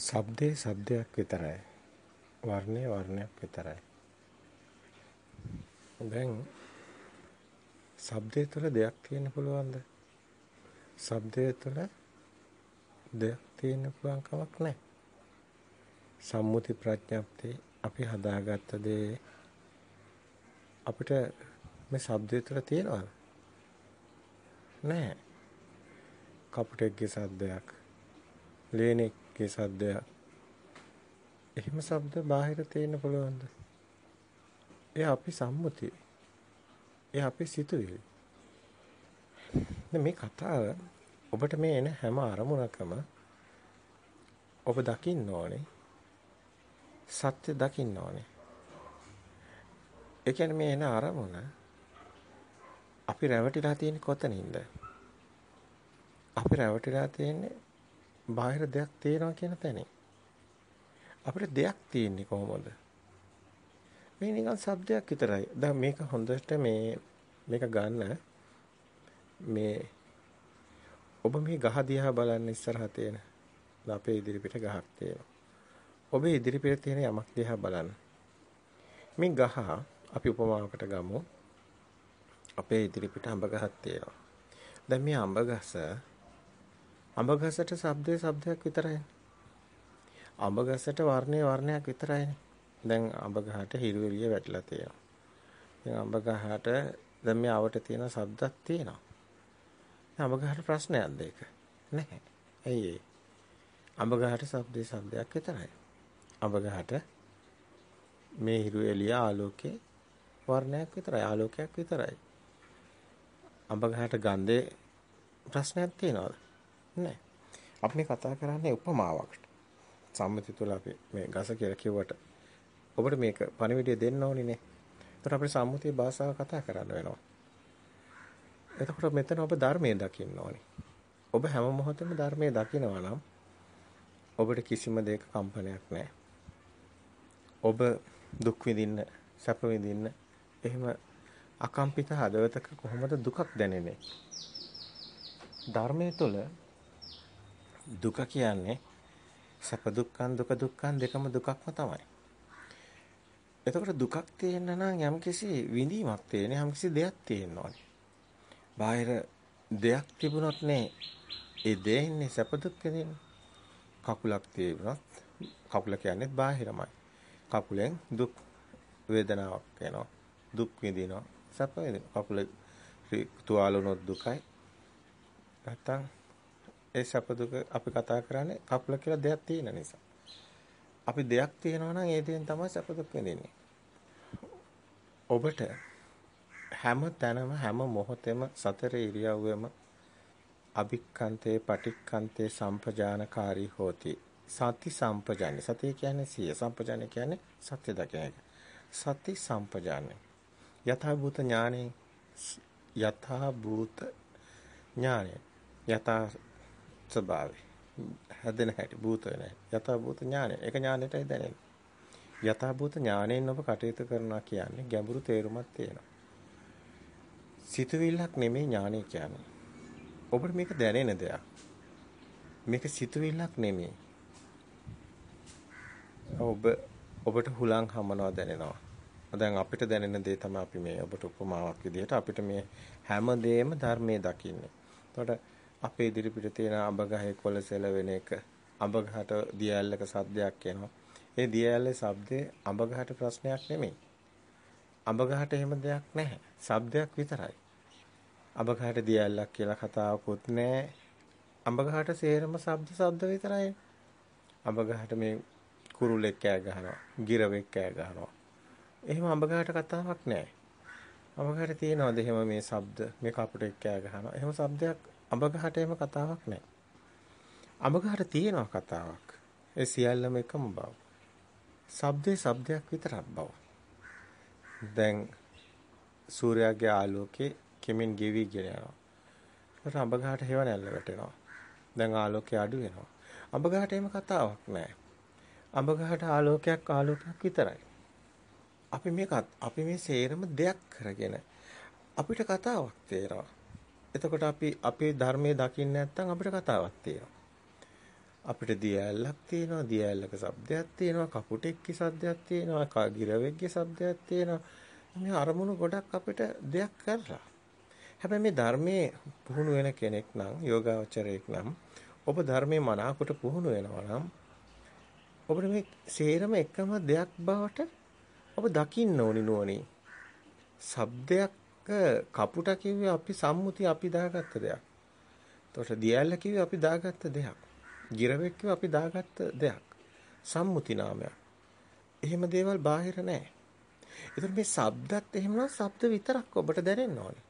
ශබ්දේ ශබ්දයක් විතරයි. වර්ණේ වර්ණයක් විතරයි. දැන් ශබ්දය තුළ දෙයක් තියෙන්න පුළුවන්ද? ශබ්දය තුළ දෙයක් තියෙන්න පුළුවන් කමක් නැහැ. සම්මුති ප්‍රඥප්තිය අපි හදාගත්ත දේ අපිට මේ ශබ්දය තුළ තියෙනවද? නැහැ. කපුටෙක්ගේ සද්දයක්, ලේනෙක්ගේ සද්දයක්. එහෙම ශබ්ද බාහිර තියෙන්න පුළුවන්ද? ඒ අපි සම්මුති. ඒ අපි සිතුවිලි. මේ කතාව ඔබට මේ එන හැම අරමුණකම ඔබ දකින්න ඕනේ සත්‍ය දකින්න ඕනේ. ඒ කියන්නේ මේ එන අරමුණ අපි රැවටිලා තියෙන්නේ කොතනින්ද? අපි රැවටිලා තියෙන්නේ බාහිර දෙයක් තියෙනවා කියන තැනින්. අපිට දෙයක් තියෙන්නේ කොහොමද? මේ නිකන් શબ્දයක් විතරයි. දැන් මේක හොඳට මේ මේක ගන්න මේ ඔබ මේ ගහ දිහා බලන්න ඉස්සරහ තියෙන අපේ ඉදිරිපිට ගහක් තියෙනවා. ඔබේ ඉදිරිපිට තියෙන යමක් දිහා බලන්න. මේ ගහ අපි උපමාවකට ගමු. අපේ ඉදිරිපිට අඹ ගහක් තියෙනවා. දැන් මේ අඹ ගස අඹ ගසට ශබ්දේ ශබ්දයක් විතරයි. අඹ ගසට වර්ණේ වර්ණයක් විතරයිනේ. දැන් අඹ ගහට හිරු එළිය වැටලා තියෙනවා. දැන් අඹ ගහට දැන් මේ අවට තියෙන ශබ්දක් තියෙනවා. අඹ ගහට ප්‍රශ්නයක්ද ඒක? නැහැ. ඇයි ඒ? අඹ ගහට ශබ්දේ ශබ්දයක් විතරයි. අඹ ගහට මේ හිරු එළිය ආලෝකේ වර්ණයක් විතරයි ආලෝකයක් විතරයි. අඹ ගහට ගන්ධේ ප්‍රශ්නයක් තියනවද? නැහැ. අපි මේ කතා කරන්නේ උපමාවකට. සම්මති තුල අපි මේ ගස කියලා කිව්වට ඔබට මේක පණිවිඩය දෙන්න ඕනේ නේ. ඒතර අපිට සම්මුතිය භාෂාව කතා කරන්න වෙනවා. එතකොට මෙතන ඔබ ධර්මයේ දකින්න ඕනේ. ඔබ හැම මොහොතෙම ධර්මයේ දකිනවා නම් ඔබට කිසිම දෙයක කම්පනයක් නැහැ. ඔබ දුක් විඳින්න, සැප විඳින්න එහෙම අකම්පිත හදවතක කොහොමද දුකක් දැනෙන්නේ? ධර්මයේ තුල දුක කියන්නේ සැප දුක්ඛන් දුක දුක්ඛන් දෙකම දුකක්ම තමයි. එතකොට දුකක් තියෙන්න නම් යම්කිසි විඳීමක් තියෙන යම්කිසි දෙයක් තියෙන්න ඕනේ. බාහිර දෙයක් තිබුණොත් නේ ඒ දෙන්නේ සැප දුක් විඳින්න. කකුලක් තිබුණත් කකුල කියන්නේ බාහිරමයි. කකුලෙන් දුක් වේදනාවක් එනවා. දුක් විඳිනවා. සැප විඳිනවා. කකුල තුවාල වුණොත් දුකයි. නැත්තම් ඒ සැප දුක අපි කතා කරන්නේ කකුල කියලා දෙයක් තියෙන නිසා. අපි දෙයක් තියෙනවා නම් ඒ දෙයෙන් තමයි සැප දුක් විඳින්නේ. ඔබට හැම තැනම හැම මොහොතෙම සතර ඉරියව්වෙම අභික්කන්තේ පටික්කන්තේ සම්පජානකාරී හෝති. සති සම්පජාන. සතිය කියන්නේ සිය. සම්පජාන කියන්නේ සත්‍ය දකින එක. සති සම්පජාන. යථා භූත ඥානෙ යථා භූත ඥානෙ යථා ස්වභාවය. හැදෙන හැටි භූත වෙන හැටි. යථා භූත ඥානය. ඒක ඥානෙටයි දැනෙන්නේ. යථා භූත ඥාණයෙන් ඔබ කටයුතු කරනවා කියන්නේ ගැඹුරු තේරුමක් තියෙනවා. සිතුවිල්ලක් නෙමෙයි ඥානය කියන්නේ. ඔබට මේක දැනෙන දෙයක්. මේක සිතුවිල්ලක් නෙමෙයි ඔබ ඔබට හුලං හමනවා දැනෙනවා. දැන් අපිට දැනෙන දේ තමයි අපි මේ ඔබට උපමාවක් විදිහට අපිට මේ හැම දෙයක්ම ධර්මයේ දකින්නේ. එතකොට අපේ ඉදිරිපිට තියෙන අඹ ගහේ කොළ සෙලවෙන එක අඹ ගහට දියැලක සද්දයක් එනවා. ඒ දියැලේ ශබ්දේ අඹ ගහට ප්‍රශ්නයක් නෙමෙයි. අඹ ගහට එහෙම දෙයක් නැහැ. ශබ්දයක් විතරයි. අඹ ගහට දියැලක් කියලා කතාවකුත් නැහැ. අඹ ගහට සේරම ශබ්ද ශබ්ද විතරයි. අඹ ගහට මේ කුරුල්ලෙක් කෑ ගහනවා. ගිරවෙක් කෑ ගහනවා. එහෙම අඹ ගහට කතාවක් නැහැ. අඹ ගහට තියෙනවද එහෙම මේ ශබ්ද මේ කපුටෙක් කෑ ගහනවා. එහෙම ශබ්දයක් අඹගහට එහෙම කතාවක් නැහැ. අඹගහට තියෙනවා කතාවක්. ඒ සියල්ලම එකම බව. ශබ්දේ ශබ්දයක් විතරක් බව. දැන් සූර්යාගේ ආලෝකේ කෙමින් ගෙවි ගෙන යනවා. ඒකට අඹගහට හේව නැල්ල වැටෙනවා. දැන් ආලෝකය අඩු වෙනවා. අඹගහට එහෙම කතාවක් නැහැ. අඹගහට ආලෝකයක් ආලෝකයක් විතරයි. අපි මේක අපි මේ සේරම දෙයක් කරගෙන අපිට කතාවක් තේරෙනවා. එතකොට අපි අපේ ධර්මයේ දකින්න නැත්නම් අපිට කතාවක් තියෙනවා. අපිට දියැලක් තියෙනවා, දියැලක શબ્දයක් තියෙනවා, කපුටෙක්ගේ શબ્දයක් තියෙනවා, කාගිරවෙක්ගේ શબ્දයක් තියෙනවා. මේ අරමුණු ගොඩක් අපිට දෙයක් කරලා. හැබැයි මේ ධර්මයේ පුහුණු වෙන කෙනෙක් නම්, යෝගාවචරයෙක් නම්, ඔබ ධර්මයේ මනාකොට පුහුණු වෙනවා නම් ඔබට මේ සේරම එකම දෙයක් බවට ඔබ දකින්න ඕනි නෝනේ. shabdayak කපුට කිව්වේ අපි සම්මුති අපි දාගත්ත දෙයක්. එතකොට දියැල්ල කිව්වේ අපි දාගත්ත දෙයක්. ගිරවෙක් කිව්වේ අපි දාගත්ත දෙයක්. සම්මුති නාමයක්. එහෙම දේවල් බාහිර නැහැ. ඒතර මේ ශබ්දත් එහෙමනම් ශබ්ද විතරක් ඔබට දැනෙන්න ඕනේ.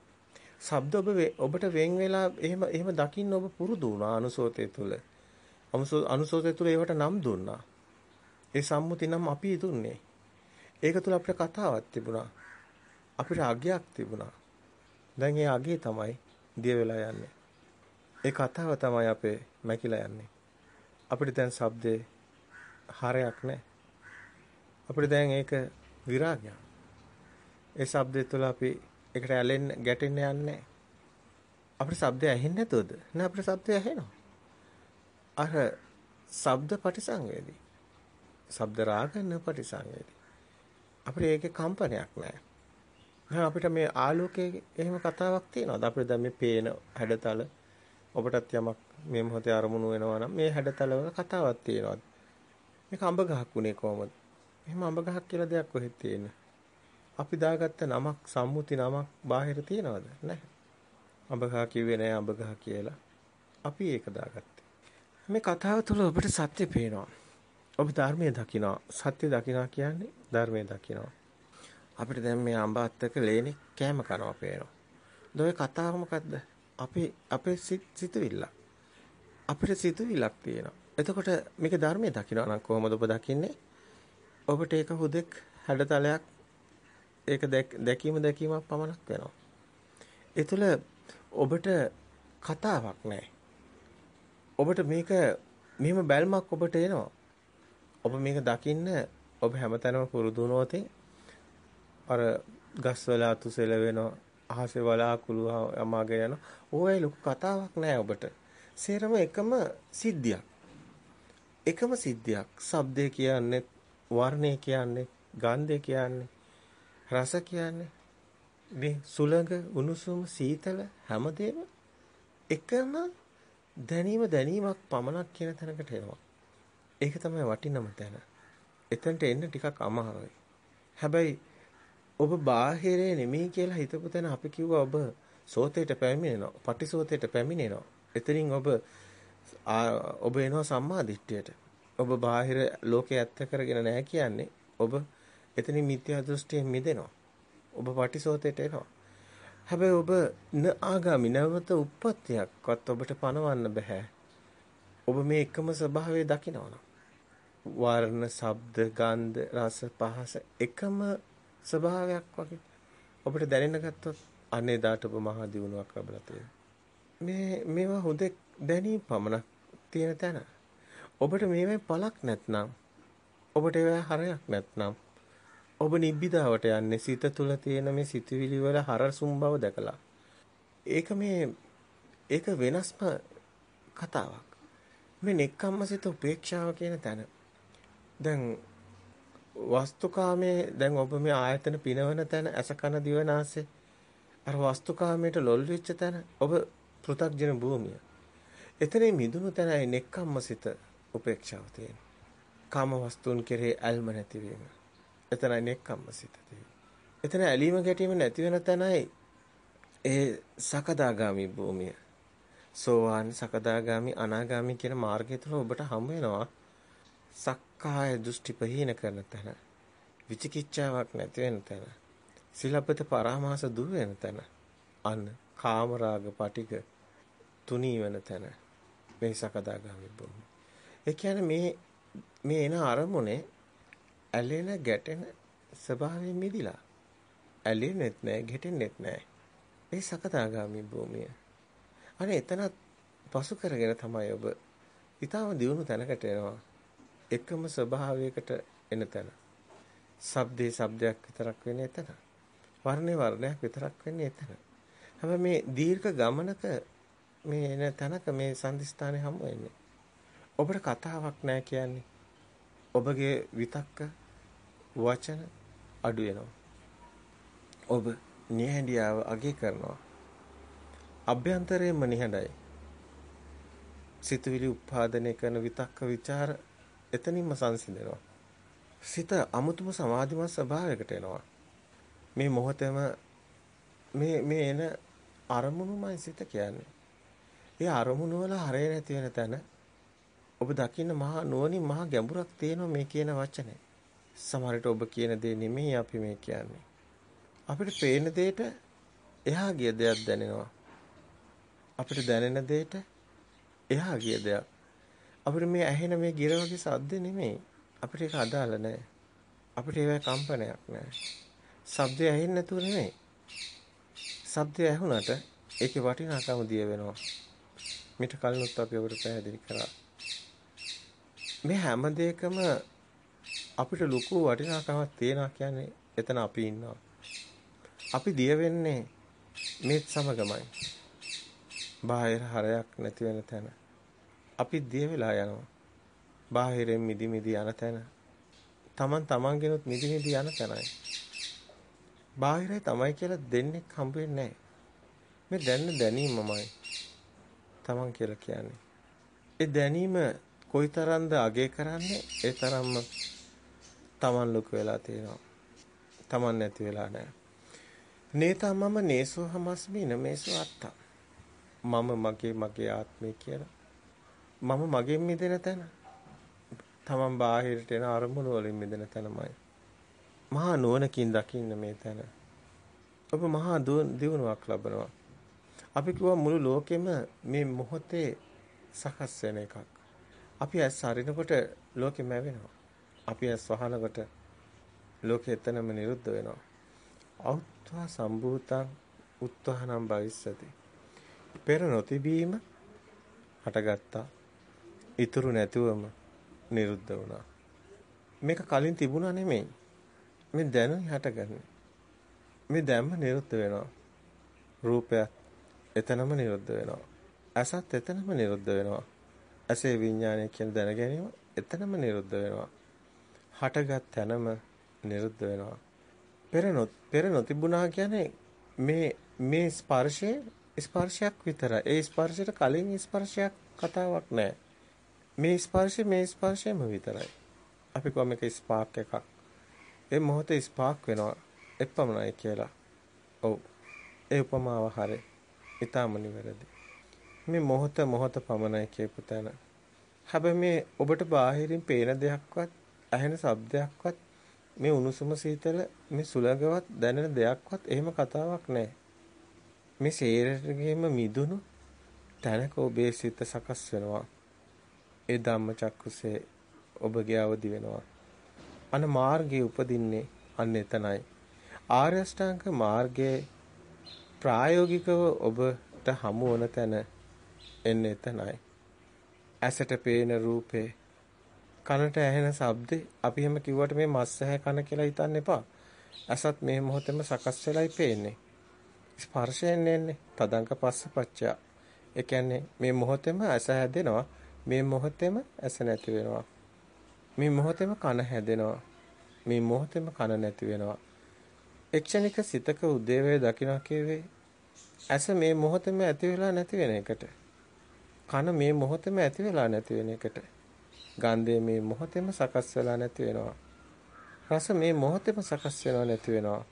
ශබ්ද ඔබ ඔබට වෙන් වෙලා එහෙම එහෙම දකින්න ඔබ පුරුදු වුණා අනුසෝතය තුල. අනුසෝතය තුල ඒවට නම් දුන්නා. ඒ සම්මුති නම් අපි දුන්නේ. ඒක තුල අපිට කතාවක් තිබුණා. අපිට අගයක් තිබුණා. දැන් ඒ අගේ තමයි දිය වෙලා යන්නේ. ඒ කතාව තමයි අපේ මැකිලා යන්නේ. අපිට දැන් shabdේ හරයක් නැහැ. අපිට දැන් ඒක විරාගයක්. ඒ shabdේ තුල අපි ඒකට ඇලෙන්න ගැටෙන්න යන්නේ අපිට ශබ්දය ඇහෙන්නේ නැතුවද? නෑ අපිට ශබ්දය ඇහෙනවා. අර ශබ්ද පටිසංවේදී. ශබ්ද රාගන පටිසංවේදී. අපිට ඒකේ කම්පනයක් නෑ. දැන් අපිට මේ ආලෝකයේ එහෙම කතාවක් තියෙනවද? අපිට දැන් මේ පේන හැඩතල ඔබටත් යමක් මේ මොහොතේ අරමුණු වෙනවා නම් මේ හැඩතල වල කතාවක් තියෙනවද? මේක අඹ ගහක් උනේ කොහමද? එහෙම අඹ ගහක් කියලා දෙයක් කොහෙද තියෙන්නේ? අපි දාගත්ත නමක් සම්මුති නමක් බාහිර තියනවද? නැහැ. අඹගහ කිව්වේ නැහැ අඹගහ කියලා. අපි ඒක දාගත්තේ. මේ කතාව තුළ ඔබට සත්‍ය පේනවා. ඔබ ධර්මයේ දකිනවා. සත්‍ය දකිනවා කියන්නේ ධර්මයේ දකිනවා. අපිට දැන් මේ අඹ අත්තක ලේනේ කෑම කනවා පේනවා. දොයි කතාව මොකද්ද? අපේ අපේ සිතුවිල්ල. අපිට සිතුවිල්ලක් තියෙනවා. එතකොට මේක ධර්මයේ දකිනවා නම් කොහොමද ඔබ දකින්නේ? ඔබට ඒක හුදෙක් හැඩතලයක් ඒක දැකීම දැකීමක් පමණක් වෙනවා. ඒ තුළ ඔබට කතාවක් නැහැ. ඔබට මේක මෙහෙම බැල්මක් ඔබට එනවා. ඔබ මේක දකින්න ඔබ හැමතැනම පුරුදු වුණොත් අර ගස්වල අතුසෙල වෙනවා අහසේ වලාකුළු යමාගේ යන ඕයි ලොකු කතාවක් නෑ ඔබට. සේරම එකම සිද්ධියක්. එකම සිද්ධියක්. ශබ්දය කියන්නේ වර්ණය කියන්නේ ගන්ධය කියන්නේ රස කියන්නේ මේ සුළඟ උණුසුම සීතල හැමදේම එකම දැනීම දැනීමක් පමණක් කියන තැනකට එනවා. ඒක තමයි වටිනම තැන. එතනට එන්න ටිකක් අමාරුයි. හැබැයි ඔබ බාහිරේ නෙමෙයි කියලා හිතපු තැන අපි කිව්වා ඔබ සෝතේට පැමිණෙනවා. පටිසෝතේට පැමිණෙනවා. එතනින් ඔබ ඔබ එනවා සම්මා දිට්ඨියට. ඔබ බාහිර ලෝකේ ඇත්ත කරගෙන නැහැ කියන්නේ ඔබ එතනින් මිත්‍යා දෘෂ්ටියෙන් මිදෙනවා. ඔබ පටිසෝතේට එනවා. හැබැයි ඔබ න ආගාමි නැවත උප්පත්තියක්වත් ඔබට පණවන්න බෑ. ඔබ මේ එකම ස්වභාවය දකිනවනම්. වර්ණ, ශබ්ද, ගන්ධ, රස, පහස එකම ස්වභාවයක් වගේ ඔබට දැනෙන්න ගත්තොත් අනේ දාට ඔබ මහා දියුණුවක් ලැබලා තියෙනවා. මේ මේවා හොදෙක් දැනීම පමණක් තියෙන තැන. ඔබට මේවේ පළක් නැත්නම් ඔබට ඒවා හරයක් නැත්නම් ඔබ නිබ්බිදාවට යන්නේ සිත තුළ තියෙන මේ සිතුවිලි වල හරසුම් බව දැකලා. ඒක මේ ඒක වෙනස්ම කතාවක්. මේ නෙක්ඛම්මසිත උපේක්ෂාව කියන තැන. දැන් වස්තුකාමයේ දැන් ඔබ මේ ආයතන පිනවන තැන ඇස කන දිව නාසය අර වස්තුකාමයට ලොල් වෙච්ච තැන ඔබ පෘථග්ජන භූමිය. එතනින් මිදුණු තැනයි නෙක්ඛම්මසිත උපේක්ෂාව තියෙන්නේ. කාම වස්තුන් කෙරෙහි ඇල්ම නැතිවීම. එතනයි නෙක්ඛම්ම සිත එතන ඇලීම ගැටීම නැති වෙන තැනයි ඒ සකදාගාමි භූමිය. සෝවාන් සකදාගාමි අනාගාමි කියන මාර්ගය තුළ ඔබට හම් වෙනවා සක්කාය දෘෂ්ටි ප්‍රහීන කරන තැන. විචිකිච්ඡාවක් නැති වෙන තැන. සිලපත පරාමාස දුර වෙන තැන. අන්න කාමරාග පටික තුනී වෙන තැන. මේ සකදාගාමි භූමිය. ඒ කියන්නේ මේ මේ එන අරමුණේ ඇලෙන ගැටෙන ස්වභාවයෙන් මිදිලා. ඇලෙන්නෙත් නැහැ, ගැටෙන්නෙත් නැහැ. ඒ සකදාගාමි භූමිය. අනේ එතනත් පසු කරගෙන තමයි ඔබ ඊටම දියුණු තැනකට එනවා. එකම ස්වභාවයකට එන තැන. ශබ්දේ ශබ්දයක් විතරක් වෙන්නේ එතන. වර්ණේ වර්ණයක් විතරක් වෙන්නේ එතන. හැබැයි මේ දීර්ඝ ගමනක මේ එන තැනක මේ සංදිස්ථානේ හමු වෙන්නේ. ඔබට කතාවක් නැහැ කියන්නේ. ඔබගේ විතක්ක වචන අඩු වෙනවා. ඔබ නිහඬියාව අගය කරනවා. අභ්‍යන්තරයෙන්ම නිහඬයි. සිතුවිලි උත්පාදනය කරන විතක්ක ਵਿਚාර එතනින්ම සංසිඳනවා. සිත අමුතුම සමාධිමත් ස්වභාවයකට එනවා. මේ මොහොතේම මේ මේ එන අරමුණුමයි සිත කියන්නේ. ඒ අරමුණු වල හරය නැති වෙන තැන ඔබ දකින්න මහා නුවණින් මහා ගැඹුරක් තියෙනවා මේ කියන වචනේ. සමහරට ඔබ කියන දේ නෙමෙයි අපි මේ කියන්නේ. අපිට පේන දෙයට එහා ගිය දෙයක් දැනෙනවා. අපිට දැනෙන දෙයට එහා ගිය දෙයක්. අපිට මේ ඇහෙන මේ ගිර වගේ සද්ද නෙමෙයි. අපිට ඒක අදාළ නැහැ. අපිට ඒවයි කම්පනයක් නැහැ. ශබ්දය ඇහෙන්නේ නැතුව නෙමෙයි. ශබ්දය ඇහුණට ඒකේ වටිනාකම දිය වෙනවා. මිට කලිනුත් අපි ඔබට පැහැදිලි කරා. මේ හැම දෙයකම අපිට ලොකු වටිනාකමක් තියෙනවා කියන්නේ එතන අපි ඉන්නවා. අපි දිය වෙන්නේ මේත් සමගමයි. බාහිර හරයක් නැති වෙන තැන. අපි දිය වෙලා යනවා. බාහිරෙන් මිදි මිදි යන තැන. Taman tamanගෙනුත් මිදි මිදි යන තැනයි. බාහිරයි තමයි කියලා දෙන්නේ හම්බ වෙන්නේ නැහැ. මේ දැනන දැනීමමයි Taman කියලා කියන්නේ. ඒ දැනීම කොයිතරම්ද අගය කරන්නේ ඒ තරම්ම Taman ලොකු වෙලා තියෙනවා. Taman නැති වෙලා නැහැ. නේතා මම නේසෝ හමස්මි නමේසෝ අත්තා. මම මගේ මගේ ආත්මය කියලා. මම මගෙන් මිදෙන තැන. තමන් බාහිරට එන අරමුණු වලින් මිදෙන තැනමයි. මහා නුවණකින් දකින්න මේ තැන. ඔබ මහා දියුණුවක් ලබනවා. අපි කිව්වා මුළු ලෝකෙම මේ මොහොතේ සකස් වෙන එකක්. අපි ඇස් අරිනකොට ලෝකෙ මැවෙනවා. අපි ඇස් වහනකොට ලෝකෙ එතනම නිරුද්ධ වෙනවා. අවත්වා සම්භූතං උත්වහනම් භවිස්සති. පෙර නොතිබීම හටගත්තා. ඉතුරු නැතුවම නිරුද්ධ වුණා. මේක කලින් තිබුණා නෙමෙයි. මේ දැනුයි හටගන්නේ. මේ දැම්ම නිරුද්ධ වෙනවා. රූපයත් එතනම නිරුද්ධ වෙනවා. අසත් එතනම නිරුද්ධ වෙනවා. ඇසේ විඥානය කියන දැන ගැනීම එතනම නිරුද්ධ වෙනවා. හටගත් තැනම නිරුද්ධ වෙනවා. පෙර පෙර නොතිබුණා කියන්නේ මේ මේ ස්පර්ශයේ ස්පර්ශයක් විතරයි. ඒ ස්පර්ශයට කලින් ස්පර්ශයක් කතාවක් නැහැ. මේ ස්පර්ශය මේ ස්පර්ශයම විතරයි. අපි කොහොම මේක ස්පාක් එකක්. ඒ මොහොතේ ස්පාක් වෙනවා. එපමණයි කියලා. ඔව්. ඒ උපමාව හරියි. ඊටම නිවැරදි. මේ මොහොත මොහොත පමණයි කියපු තැන. හැබැයි මේ ඔබට බාහිරින් පේන දෙයක්වත් ඇහෙන ශබ්දයක්වත් මේ උණුසුම සීතල මේ සුළඟවත් දැනෙන දෙයක්වත් එහෙම කතාවක් නැහැ. මේ ශරීරයේම මිදුණු තැනක ඔබේ සිත සකස් වෙනවා. ඒ ධම්මචක්කුසේ ඔබගේ අවදි වෙනවා. අන මාර්ගයේ උපදින්නේ අන්න එතනයි. ආර්ය අෂ්ටාංග මාර්ගයේ ප්‍රායෝගිකව ඔබට හමු වන තැන එන්නේ එතනයි. ඇසට පේන රූපේ කනට ඇහෙන ශබ්දේ අපි හැම කිව්වට මේ මස් ඇහැ කන කියලා හිතන්න එපා. අසත් මේ මොහොතේම සකස් වෙලයි පේන්නේ. ස්පර්ශයෙන් එන්නේ තදංක පස්ස පච්චය. ඒ කියන්නේ මේ මොහොතේම ඇස හැදෙනවා. මේ මොහොතේම ඇස නැති වෙනවා. මේ මොහොතේම කන හැදෙනවා. මේ මොහොතේම කන නැති වෙනවා. එක්ෂණික සිතක උදේවේ දකින්න කියවේ ඇස මේ මොහොතේම ඇති වෙලා නැති වෙන එකට. කන මේ මොහොතේම ඇති වෙලා නැති වෙන එකට. ගන්ධය මේ මොහොතේම සකස් වෙලා නැති වෙනවා. රස මේ මොහොතේම සකස් වෙලා නැති වෙනවා.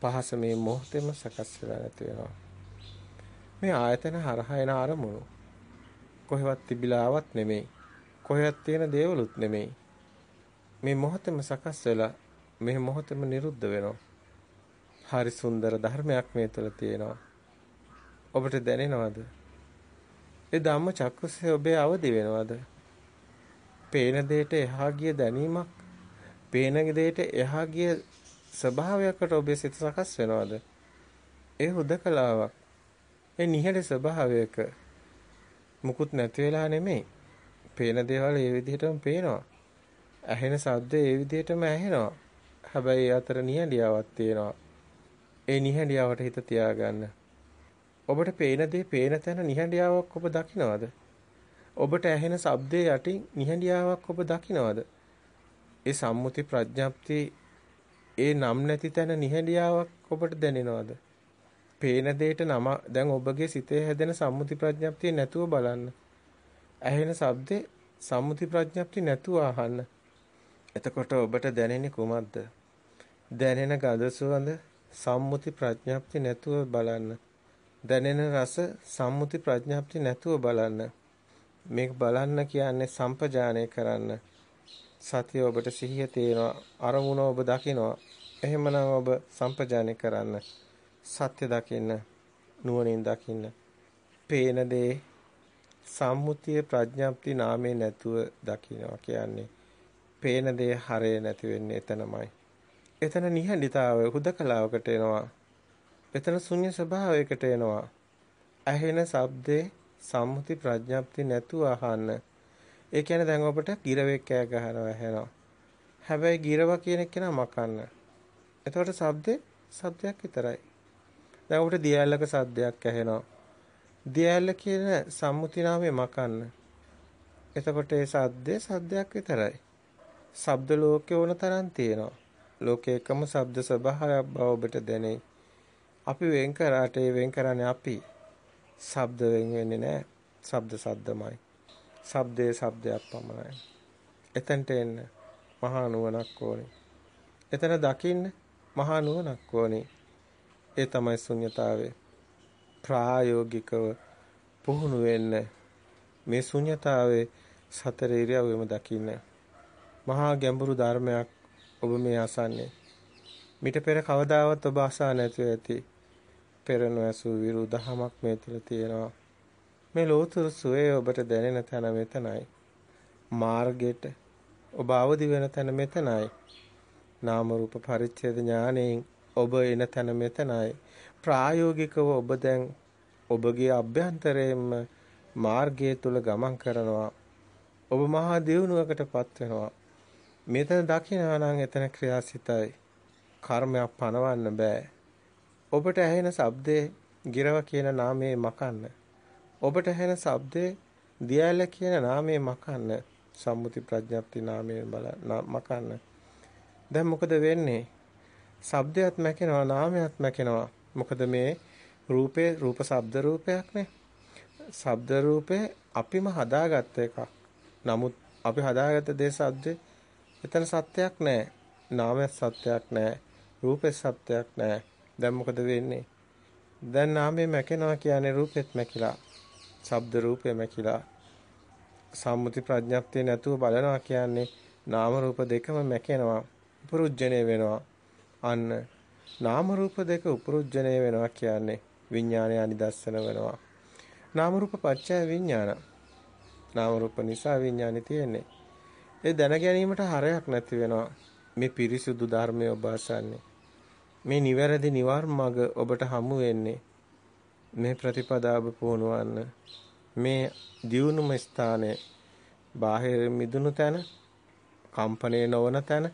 පහස මේ මොහොතේම සකස් වෙලා නැති වෙනවා. මේ ආයතන හරහා එන අරමුණු කොහෙවත් තිබිලාවත් නෙමෙයි. කොහෙවත් තියෙන දේවලුත් නෙමෙයි. මේ මොහොතේම සකස් වෙලා මේ මොහොතේම නිරුද්ධ වෙනවා. හරි සුන්දර ධර්මයක් මේ තුළ තියෙනවා. ඔබට දැනෙනවද? ඒ ධම්ම චක්කුසේ ඔබේ අවදි වෙනවද? පේන දෙයට එහා ගිය දැනීමක්, පේන දෙයට එහා ගිය ස්වභාවයකට ඔබේ සිත සකස් වෙනවද? ඒ හුදකලාවක්. ඒ නිහඬ ස්වභාවයක මුකුත් නැති වෙලා නෙමෙයි. පේන දේවල් ඒ විදිහටම පේනවා. ඇහෙන ශබ්ද ඒ විදිහටම ඇහෙනවා. හැබැයි අතර නිහඬියාවක් තියෙනවා. ඒ නිහඬියාවට හිත තියාගන්න. ඔබට පේන දේ පේන තැන නිහඬියාවක් ඔබ දකිනවද? ඔබට ඇහෙන ශබ්දයේ යටින් නිහඬියාවක් ඔබ දකිනවද? ඒ සම්මුති ප්‍රඥප්ති ඒ නම් නැති තැන නිහඬියාවක් ඔබට දැනෙනවද? පේන දෙයට නම දැන් ඔබගේ සිතේ හැදෙන සම්මුති ප්‍රඥප්තිය නැතුව බලන්න. ඇහෙන ශබ්දේ සම්මුති ප්‍රඥප්ති නැතුව අහන්න. එතකොට ඔබට දැනෙන්නේ කුමක්ද? දැනෙන ගඳ සුවඳ සම්මුති ප්‍රඥප්ති නැතුව බලන්න. දැනෙන රස සම්මුති ප්‍රඥප්ති නැතුව බලන්න. මේක බලන්න කියන්නේ සම්පජානය කරන්න. සතිය ඔබට සිහිය තේනවා අරමුණ ඔබ දකිනවා. එහෙමනම් ඔබ සම්පජානය කරන්න. සත්‍ය දකින්න නුවණින් දකින්න. පේන දේ සම්මුතිය ප්‍රඥාප්ති නාමේ නැතුව දකින්නවා කියන්නේ පේන දේ හරය නැති වෙන්නේ එතනමයි. එතන නිහඬිතාවය හුදකලාවකට එනවා. එතන ශුන්‍ය ස්වභාවයකට එනවා. ඇහෙන ශබ්දේ සම්මුති ප්‍රඥාප්ති නැතුව අහන්න. ඒ කියන්නේ දැන් ඔබට ගිරවෙක් කෑ ගහනවා ඇහෙනවා. හැබැයි ගිරව කියන එක නම මකන්න. එතකොට ශබ්දේ ශබ්දයක් විතරයි. දැන් අපිට දියැලක සද්දයක් ඇහෙනවා. දියැල කියන සම්මුති නාමය මකන්න. එතකොට ඒ සද්දේ සද්දයක් විතරයි. ශබ්ද ලෝකේ ඕන තරම් තියෙනවා. ලෝකේ එකම ශබ්ද ස්වභාවයක් බව ඔබට දැනේ. අපි වෙන් කරාට ඒ වෙන් කරන්නේ අපි. ශබ්ද වෙන් වෙන්නේ නැහැ. ශබ්ද සද්දමයි. ශබ්දයේ ශබ්දයක් පමණයි. එතනට එන්න මහා නුවණක් ඕනේ. එතන දකින්න මහා නුවණක් ඕනේ. ඒ තමයි ශුන්්‍යතාවය. ප්‍රායෝගිකව පුහුණු වෙන්න මේ ශුන්්‍යතාවේ සතර ඉරියව්වෙම දකින්න. මහා ගැඹුරු ධර්මයක් ඔබ මේ අසන්නේ. මිට පෙර කවදාවත් ඔබ අසා නැතුව ඇති. පෙර නොඇසූ විරු දහමක් මේ තුල තියෙනවා. මේ ලෝතුරු සුවේ ඔබට දැනෙන තැන මෙතනයි. මාර්ගයට ඔබ අවදි වෙන තැන මෙතනයි. නාම රූප පරිච්ඡේද ඥාණයෙන් ඔබ එන තැන මෙතනයි. ප්‍රායෝගිකව ඔබ දැන් ඔබගේ අභ්‍යන්තරයෙන්ම මාර්ගය තුල ගමන් කරනවා. ඔබ මහා දියුණුවකටපත් වෙනවා. මෙතන දකිනවා නම් එතන ක්‍රියාසිතයි. කර්මයක් පනවන්න බෑ. ඔබට ඇහෙන ශබ්දේ ගිරව කියන නාමයේ මකන්න. ඔබට ඇහෙන ශබ්දේ දියැල කියන නාමයේ මකන්න. සම්මුති ප්‍රඥප්ති නාමයෙන් බල මකන්න. දැන් මොකද වෙන්නේ? ශබ්දයක් මැකෙනවා නාමයක් මැකෙනවා. මොකද මේ රූපේ රූප ශබ්ද රූපයක්නේ. ශබ්ද රූපේ අපිම හදාගත්ත එකක්. නමුත් අපි හදාගත්ත දේ ශබ්දේ එතන සත්‍යයක් නැහැ. නාමයක් සත්‍යයක් නැහැ. රූපේ සත්‍යයක් නැහැ. දැන් මොකද වෙන්නේ? දැන් නාමයේ මැකෙනවා කියන්නේ රූපෙත් මැකිලා. ශබ්ද රූපේ මැකිලා. සම්මුති ප්‍රඥප්තිය නැතුව බලනවා කියන්නේ නාම රූප දෙකම මැකෙනවා. පුරුජ්ජනේ වෙනවා. අන්න නාම රූප දෙක උපරුජ්ජණය වෙනවා කියන්නේ විඥානය අනිදස්සන වෙනවා. නාම රූප පත්‍ය විඥාන. නාම රූප නිසා විඥානෙ තියෙන්නේ. ඒ දැන ගැනීමට හරයක් නැති වෙනවා. මේ පිරිසුදු ධර්මය ඔබ අසන්නේ. මේ නිවැරදි නිවන් මඟ ඔබට හමු වෙන්නේ. මේ ප්‍රතිපදාව පුහුණුවන්න. මේ දියුණුම ස්ථානයේ බාහිර මිදුණු තැන, කම්පණය නොවන තැන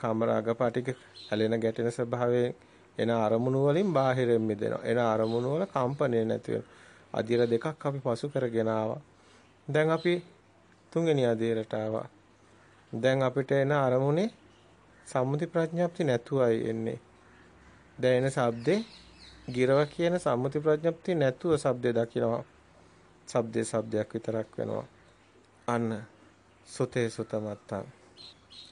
කාමරාග පාටික හැලෙන ගැටෙන ස්වභාවයෙන් එන අරමුණු වලින් බාහිරින් මිදෙනවා. එන අරමුණු වල කම්පණය නැති වෙනවා. අදියර දෙකක් අපි පසු කරගෙන ආවා. දැන් අපි තුන්වෙනි අදියරට ආවා. දැන් අපිට එන අරමුණේ සම්මුති ප්‍රඥාප්ති නැතුවයි එන්නේ. දැන් එන ශබ්දේ ගිරව කියන සම්මුති ප්‍රඥප්තිය නැතුව ශබ්දේ දකිනවා. ශබ්දේ ශබ්දයක් විතරක් වෙනවා. අන්න සුතේ සුතමත්තං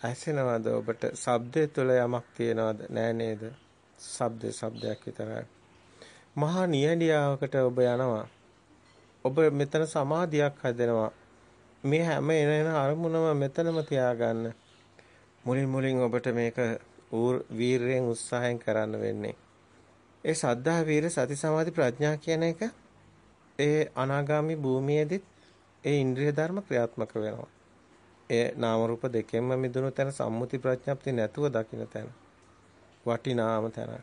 ඇසෙනවද ඔබට? ශබ්දය තුළ යමක් තියනවද? නෑ නේද? ශබ්ද ශබ්දයක් විතරයි. මහා නියඩියාවකට ඔබ යනවා. ඔබ මෙතන සමාධියක් හදනවා. මේ හැම එන එන අරමුණම මෙතනම තියාගන්න. මුලින් මුලින් ඔබට මේක වීරයෙන් උත්සාහයෙන් කරන්න වෙන්නේ. ඒ සද්ධා වීර සති සමාධි ප්‍රඥා කියන එක ඒ අනාගාමි භූමියේදීත් ඒ ඉන්ද්‍රිය ධර්ම ක්‍රියාත්මක වෙනවා. එය නාම රූප දෙකෙන්ම මිදුණු තැන සම්මුති ප්‍රඥප්ති නැතුව දකින්න තැන. වටිනාම තැන.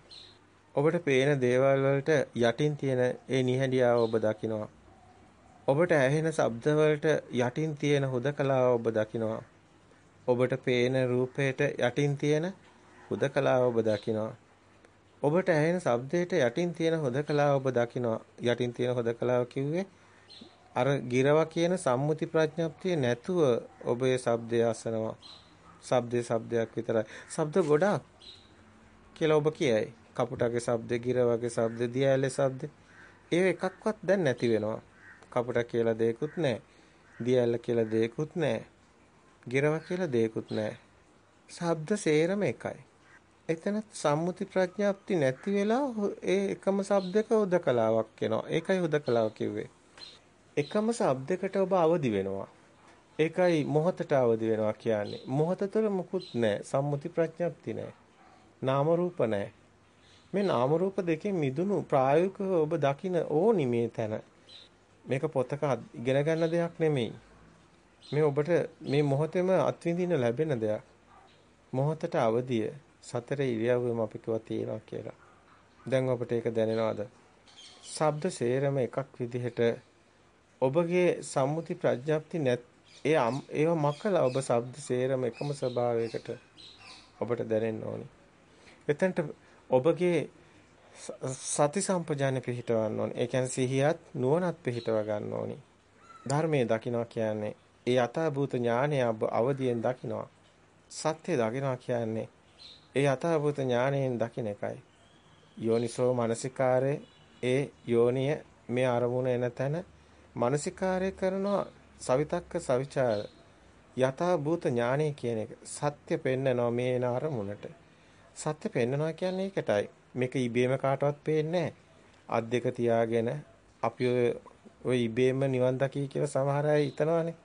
ඔබට පේන දේවල් වලට යටින් තියෙන ඒ නිහඬියාව ඔබ දකිනවා. ඔබට ඇහෙන ශබ්ද වලට යටින් තියෙන හුදකලාව ඔබ දකිනවා. ඔබට පේන රූපයට යටින් තියෙන හුදකලාව ඔබ දකිනවා. ඔබට ඇහෙන ශබ්දයට යටින් තියෙන හොදකලාව ඔබ දකිනවා. යටින් තියෙන හොදකලාව කිව්වේ අර ගිරවා කියන සම්මුති ප්‍රඥප්තිය නැතුව ඔබ ඒ ශබ්දය අසනවා. ශබ්දේ ශබ්දයක් විතරයි. ශබ්ද ගොඩාක් කියලා ඔබ කියයි. කපුටගේ ශබ්ද, ගිරවගේ ශබ්ද, දියැලේ ශබ්ද. ඒ එකක්වත් දැන් නැති වෙනවා. කපුට කියලා දෙයක්වත් නැහැ. දියැල කියලා දෙයක්වත් නැහැ. ගිරව කියලා දෙයක්වත් නැහැ. ශබ්ද සේරම එකයි. එතන සම්මුති ප්‍රඥාප්ති නැති වෙලා ඒ එකම ශබ්දක උදකලාවක් වෙනවා. ඒකයි උදකලාව කිව්වේ. එකම ශබ්දයකට ඔබ අවදි වෙනවා. ඒකයි මොහතට අවදි වෙනවා කියන්නේ. මොහත තුළ මුකුත් නැහැ. සම්මුති ප්‍රඥාප්ති නැහැ. නාම රූප නැහැ. මේ නාම රූප දෙකෙන් මිදුණු ප්‍රායෝගිකව ඔබ දකින ඕනි මේ තැන. මේක පොතක ඉගෙන ගන්න දෙයක් නෙමෙයි. මේ ඔබට මේ මොහොතේම අත්විඳින්න ලැබෙන දෙයක්. මොහොතට අවදිය සතර ඉරියව්වෙම අපි කිව්වා තියෙනවා කියලා. දැන් ඔබට ඒක දැනෙනවද? ශබ්ද සේරම එකක් විදිහට ඔබගේ සම්මුති ප්‍රඥාප්ති නැත් ඒ ඒව මකලා ඔබ ශබ්ද සේරම එකම ස්වභාවයකට ඔබට දැනෙන්න ඕනි. එතනට ඔබගේ සති සම්පජාන පිහිටවන්න ඕනි. ඒ කියන්නේ සිහියත් නුවණත් පිහිටව ගන්න ඕනි. ධර්මයේ දකින්නවා කියන්නේ ඒ යථාභූත ඥානය අවදියෙන් දකින්නවා. සත්‍ය දකින්නවා කියන්නේ ඒ යථාභූත ඥානයෙන් දකින්න එකයි. යෝනිසෝ මනසිකාරේ ඒ යෝනිය මේ අරමුණ එන තැන මනසිකාරය කරනවා සවිතක්ක සවිචාර යථා භූත ඥානය කියන එක සත්‍ය පෙන්නනවා මේ අරමුණට. සත්‍ය පෙන්නනවා කියන්නේ ඒකටයි. මේක ඉබේම කාටවත් පේන්නේ අත් දෙක තියාගෙන අපි ඔය ඉබේම නිවන් දකි කියලා සමහර අය හිතනවානේ.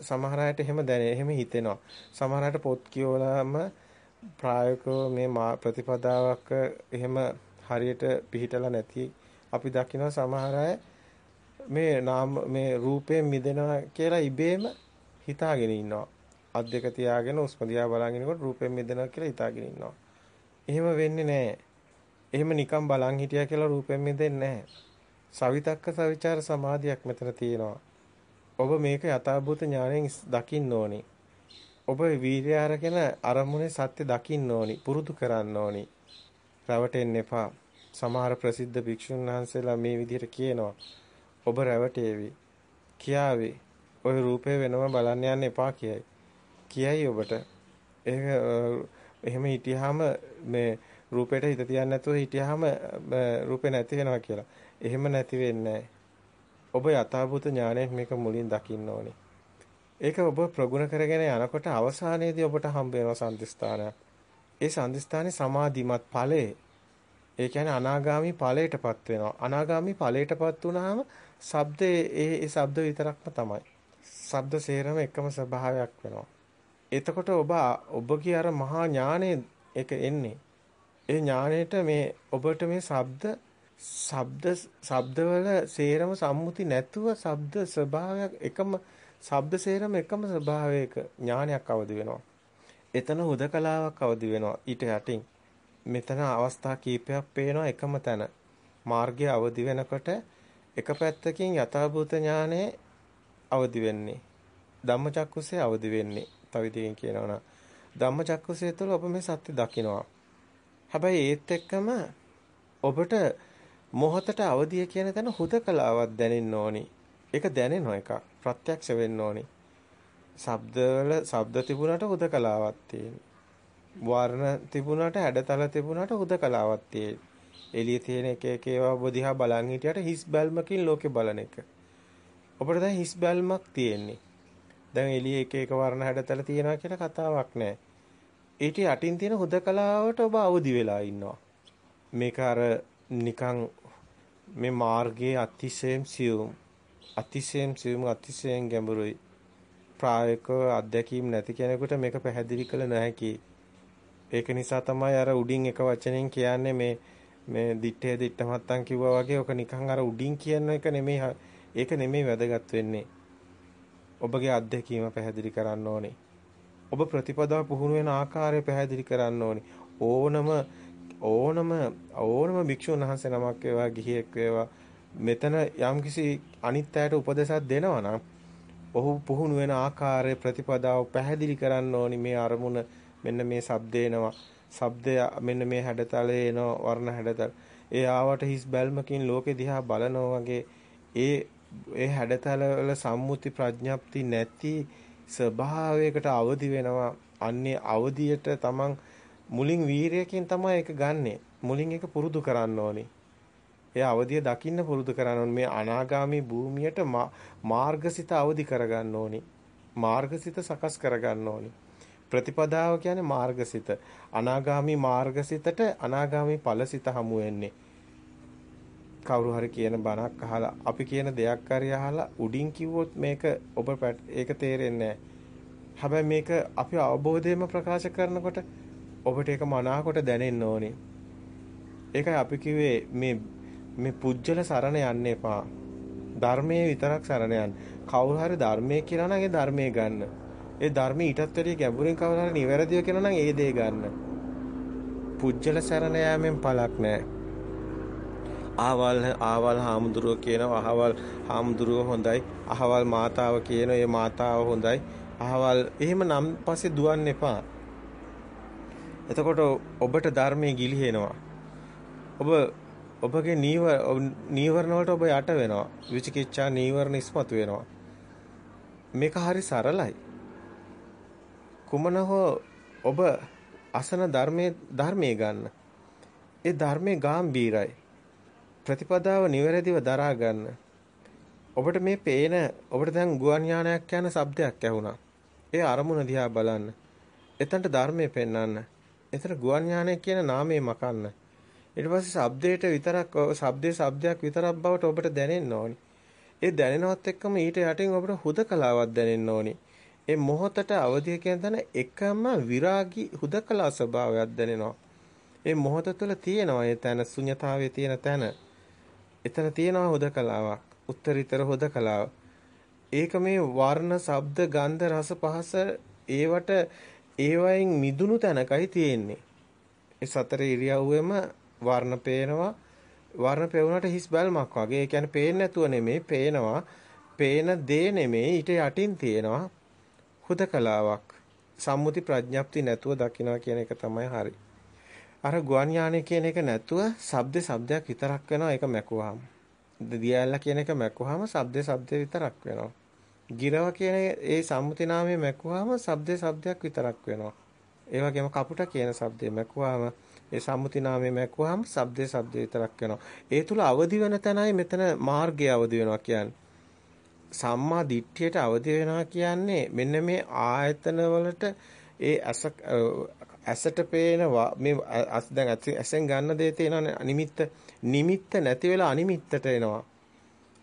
සමහර අයට එහෙම දැනේ එහෙම හිතෙනවා. සමහර අයට පොත් කියවලාම ප්‍රායෝගිකව මේ ප්‍රතිපදාවක් එහෙම හරියට පිළිහිටලා නැති. අපි දකිනවා සමහර අය මේ නාම මේ රූපයෙන් මිදෙනවා කියලා ඉබේම හිතාගෙන ඉන්නවා. අත් දෙක තියාගෙන උස්ම දිහා බලන් ඉනකොට රූපයෙන් මිදෙනවා කියලා හිතාගෙන ඉන්නවා. එහෙම වෙන්නේ නැහැ. එහෙම නිකන් බලන් හිටියා කියලා රූපයෙන් මිදෙන්නේ නැහැ. සවිතක්ක සවිචාර සමාධියක් මෙතන තියෙනවා. ඔබ මේක යථාභූත ඥාණයෙන් දකින්න ඕනි. ඔබ වීර්ය අරගෙන අරමුණේ සත්‍ය දකින්න ඕනි. පුරුදු කරන්න ඕනි. රැවටෙන්න එපා. සමහර ප්‍රසිද්ධ භික්ෂුන් වහන්සේලා මේ විදිහට කියනවා. ඔබ රැවටේවි. කියාවේ. ওই රූපේ වෙනම බලන්න යන්න එපා කියයි. කියයි ඔබට. ඒක එහෙම හිටියාම මේ රූපේට හිත තියන්නේ නැතුව හිටියාම රූපේ නැති වෙනවා කියලා. එහෙම නැති වෙන්නේ ඔබ යථාභූත ඥාණයෙන් මේක මුලින් දකින්න ඕනේ. ඒක ඔබ ප්‍රගුණ කරගෙන යනකොට අවසානයේදී ඔබට හම්බ වෙනවා සම්දිස්ථානයක්. ඒ සම්දිස්ථානේ සමාධිමත් ඵලයේ ඒ කියන්නේ අනාගාමි ඵලයටපත් වෙනවා. අනාගාමි ඵලයටපත් වුණාම ශබ්දේ ඒ ඒ ශබ්ද විතරක්ම තමයි. ශබ්ද සේරම එකම ස්වභාවයක් වෙනවා. එතකොට ඔබ ඔබගේ අර මහා ඥානෙ එක එන්නේ. ඒ ඥානෙට මේ ඔබට මේ ශබ්ද ශබ්ද ශබ්දවල සේරම සම්මුති නැතුව ශබ්ද ස්වභාවයක් එකම ශබ්ද සේරම එකම ස්වභාවයක ඥානයක් අවදි වෙනවා. එතන හුදකලාවක් අවදි වෙනවා ඊට යටින්. මෙතන අවස්ථා කීපයක් පේනවා එකම තැන. මාර්ගය අවදි වෙනකොට එක පැත්තකින් යථාභූත ඥානයේ අවදි වෙන්නේ. ධම්මචක්කුසේ අවදි වෙන්නේ. තව විදිහකින් කියනවා නම් ධම්මචක්කුසේ තුළ ඔබ මේ සත්‍ය දකිනවා. හැබැයි ඒත් එක්කම ඔබට මොහතට අවදිය කියන තැන හුදකලාවක් දැනෙන්න ඕනි. ඒක දැනෙන එක ප්‍රත්‍යක්ෂ වෙන්න ඕනි. ශබ්දවල ශබ්ද තිබුණාට හුදකලාවක් තියෙනවා. වර්ණ තිබුණාට හැඩතල තිබුණාට හුදකලාවක් තියෙනවා. එළියේ තියෙන එක එක ඒවා ඔබ දිහා බලන් හිටියට හිස් බැල්මකින් ලෝකේ බලන එක. ඔබට දැන් හිස් බැල්මක් තියෙන්නේ. දැන් එළියේ එක එක වර්ණ හැඩතල තියෙනවා කියලා කතාවක් නැහැ. ඊට යටින් තියෙන හුදකලාවට ඔබ අවදි වෙලා ඉන්නවා. මේක අර නිකන් මේ මාර්ගයේ අතිශයම් සියුම් අතිශයම් සියුම් අතිශයම් ගැඹුරුයි. ප්‍රායෝගික අත්දැකීම් නැති කෙනෙකුට මේක පැහැදිලි කළ නොහැකි. ඒක නිසා තමයි අර උඩින් එක වචනෙන් කියන්නේ මේ මේ දිත්තේ දිත්ත මත්තන් කිව්වා වගේ ඔක නිකන් අර උඩින් කියන එක නෙමෙයි ඒක නෙමෙයි වැදගත් වෙන්නේ. ඔබගේ අත්දැකීම පැහැදිලි කරන්න ඕනේ. ඔබ ප්‍රතිපදාව පුහුණු වෙන ආකාරය පැහැදිලි කරන්න ඕනේ. ඕනම ඕනම ඕනම භික්ෂුන් වහන්සේ නමක් වේවා ගිහියෙක් වේවා මෙතන යම්කිසි අනිත් අයට උපදේශයක් දෙනවා නම් ඔහු පුහුණු වෙන ආකාරය ප්‍රතිපදාව පැහැදිලි කරන්න ඕනි මේ අරමුණ මෙන්න මේ shabdේනවා ශබ්දය මෙන්න මේ හැඩතලේ එන වර්ණ හැඩතල. ඒ ආවට හිස් බැල්මකින් ලෝකෙ දිහා බලනවා වගේ ඒ ඒ හැඩතල වල සම්මුති ප්‍රඥප්ති නැති ස්වභාවයකට අවදි වෙනවා. අන්නේ අවදියට තමන් මුලින් වීරයකින් තමයි ඒක ගන්නෙ. මුලින් ඒක පුරුදු කරන්න ඕනේ. ඒ අවදිය දකින්න පුරුදු කරන්න මේ අනාගාමී භූමියට මාර්ගසිත අවදි කරගන්න ඕනි. මාර්ගසිත සකස් කරගන්න ඕනි. ප්‍රතිපදාව කියන්නේ මාර්ගසිත. අනාගාමී මාර්ගසිතට අනාගාමී ඵලසිත හමු වෙන්නේ. කවුරු හරි කියන බණක් අහලා අපි කියන දෙයක් හරි අහලා උඩින් කිව්වොත් මේක ඔබ ඒක තේරෙන්නේ හැබැයි මේක අපි අවබෝධයෙන්ම ප්‍රකාශ කරනකොට ඔබට ඒක මනාකොට දැනෙන්න ඕනේ. ඒකයි අපි කිව්වේ මේ මේ පුජ්‍යල සරණ යන්න එපා. ධර්මයේ විතරක් සරණ යන්න. කවුරු හරි ධර්මයේ කියලා නම් ඒ ධර්මයේ ගන්න. ඒ ධර්මයේ ඊටත් වැඩිය ගැඹුරින් කවුරු හරි නිවැරදිව කියලා නම් ඒ දේ ගන්න. පුජ්‍යල සරණ යෑමෙන් පළක් නැහැ. ආවල් ආවල් හාමුදුරුවෝ කියනවා අහවල් හාමුදුරුවෝ හොඳයි. අහවල් මාතාව කියන ඒ මාතාව හොඳයි. අහවල් එහෙම නම් පස්සේ දුවන්න එපා. එතකොට ඔබට ධර්මයේ ගිලිහෙනවා. ඔබ ඔබගේ නීවර නීවරණ වලට ඔබ යට වෙනවා. විචිකිච්ඡා නීවරණ ඉස්මතු වෙනවා. මේක හරි සරලයි. කුමන හෝ ඔබ අසන ධර්මයේ ධර්මයේ ගන්න. ඒ ධර්මයේ ගැඹීරයි. ප්‍රතිපදාව නිවැරදිව දරා ගන්න. ඔබට මේ පේන ඔබට දැන් ගුවන් යානයක් යන ශබ්දයක් ඇහුණා. ඒ අරමුණ දිහා බලන්න. එතනට ධර්මයේ පෙන්වන්න. එතන ගුවන් යානය කියන නාමය මකන්න. ඊට පස්සේ ශබ්දයට විතරක් ශබ්දේ ශබ්දයක් විතරක් බවට ඔබට දැනෙන්න ඕනි. ඒ දැනෙනවත් එක්කම ඊට යටින් ඔබට හුදකලාවක් දැනෙන්න ඕනි. ඒ මොහොතට අවදිය කියන තැන එකම විරාගී හුදකලා ස්වභාවයක් දැනෙනවා. ඒ මොහොත තුළ තියෙනවා ඒ තැන ශුන්‍යතාවයේ තියෙන තැන. එතන තියෙනවා හුදකලාවක්. උත්තරීතර හුදකලාව. ඒක මේ වර්ණ, ශබ්ද, ගන්ධ, රස, පහස ඒවට ඒවයින් මිදුණු තැනකයි තියෙන්නේ. ඒ සතර ඉරියව්වෙම වර්ණ පේනවා වර්ණ පෙවුනට හිස් බැල්මක් වගේ. ඒ කියන්නේ පේන්නේ නැතුව නෙමෙයි පේනවා. පේන දේ නෙමෙයි ඊට යටින් තියෙනවා හුදකලාවක්. සම්මුති ප්‍රඥප්ති නැතුව දකිනවා කියන එක තමයි හරි. අර ගුවන් යානය කියන එක නැතුව ශබ්ද ශබ්දයක් විතරක් වෙනවා ඒක මැකුවාම. දියැල්ල කියන එක මැකුවාම ශබ්ද ශබ්ද විතරක් වෙනවා. ගිරව කියන ඒ සම්මුති නාමයේ මැකුවාම ශබ්ද ශබ්දයක් විතරක් වෙනවා. ඒ වගේම කපුට කියන શબ્දය මැකුවාම ඒ සම්මුති නාමය මැකුවාම shabdේ shabdේ විතරක් වෙනවා. ඒ තුල අවදි වෙන තැනයි මෙතන මාර්ගය අවදි වෙනවා කියන්නේ. සම්මා දිට්ඨියට අවදි වෙනවා කියන්නේ මෙන්න මේ ආයතන වලට ඒ ඇස ඇසට පේන මේ දැන් ඇසෙන් ගන්න දේ තියෙනවානේ නිමිත්ත නිමිත්ත නැති වෙලා අනිමිත්තට එනවා.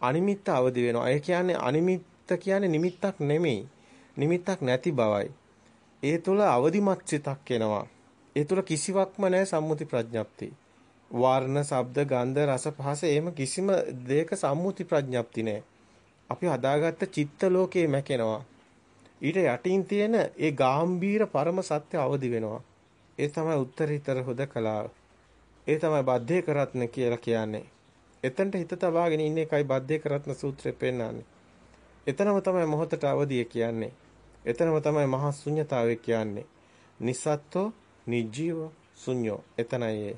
අනිමිත්ත අවදි වෙනවා. ඒ කියන්නේ අනිමිත්ත කියන්නේ නිමිත්තක් නෙමෙයි. නිමිත්තක් නැති බවයි. ඒ තුල අවදිමත් සිතක් එනවා. ඒ තුල කිසිවක්ම නැහැ සම්මුති ප්‍රඥප්ති. වර්ණ, ශබ්ද, ගන්ධ, රස, පහස එහෙම කිසිම දෙයක සම්මුති ප්‍රඥප්ති නැහැ. අපි හදාගත්ත චිත්ත ලෝකේ මැකෙනවා. ඊට යටින් තියෙන ඒ ගාම්භීර පරම සත්‍ය අවදි වෙනවා. ඒ තමයි උත්තරීතර හොදකලාව. ඒ තමයි බද්ධේ කරත්න කියලා කියන්නේ. එතනට හිත තබාගෙන ඉන්න එකයි බද්ධේ කරත්න සූත්‍රය පෙන්නන්නේ. එතනම තමයි මොහොතට අවදිය කියන්නේ. එතනම තමයි මහා ශුන්්‍යතාවය කියන්නේ. නිසත්ත්ව නිජීව ශුන්‍යෝ එතනයි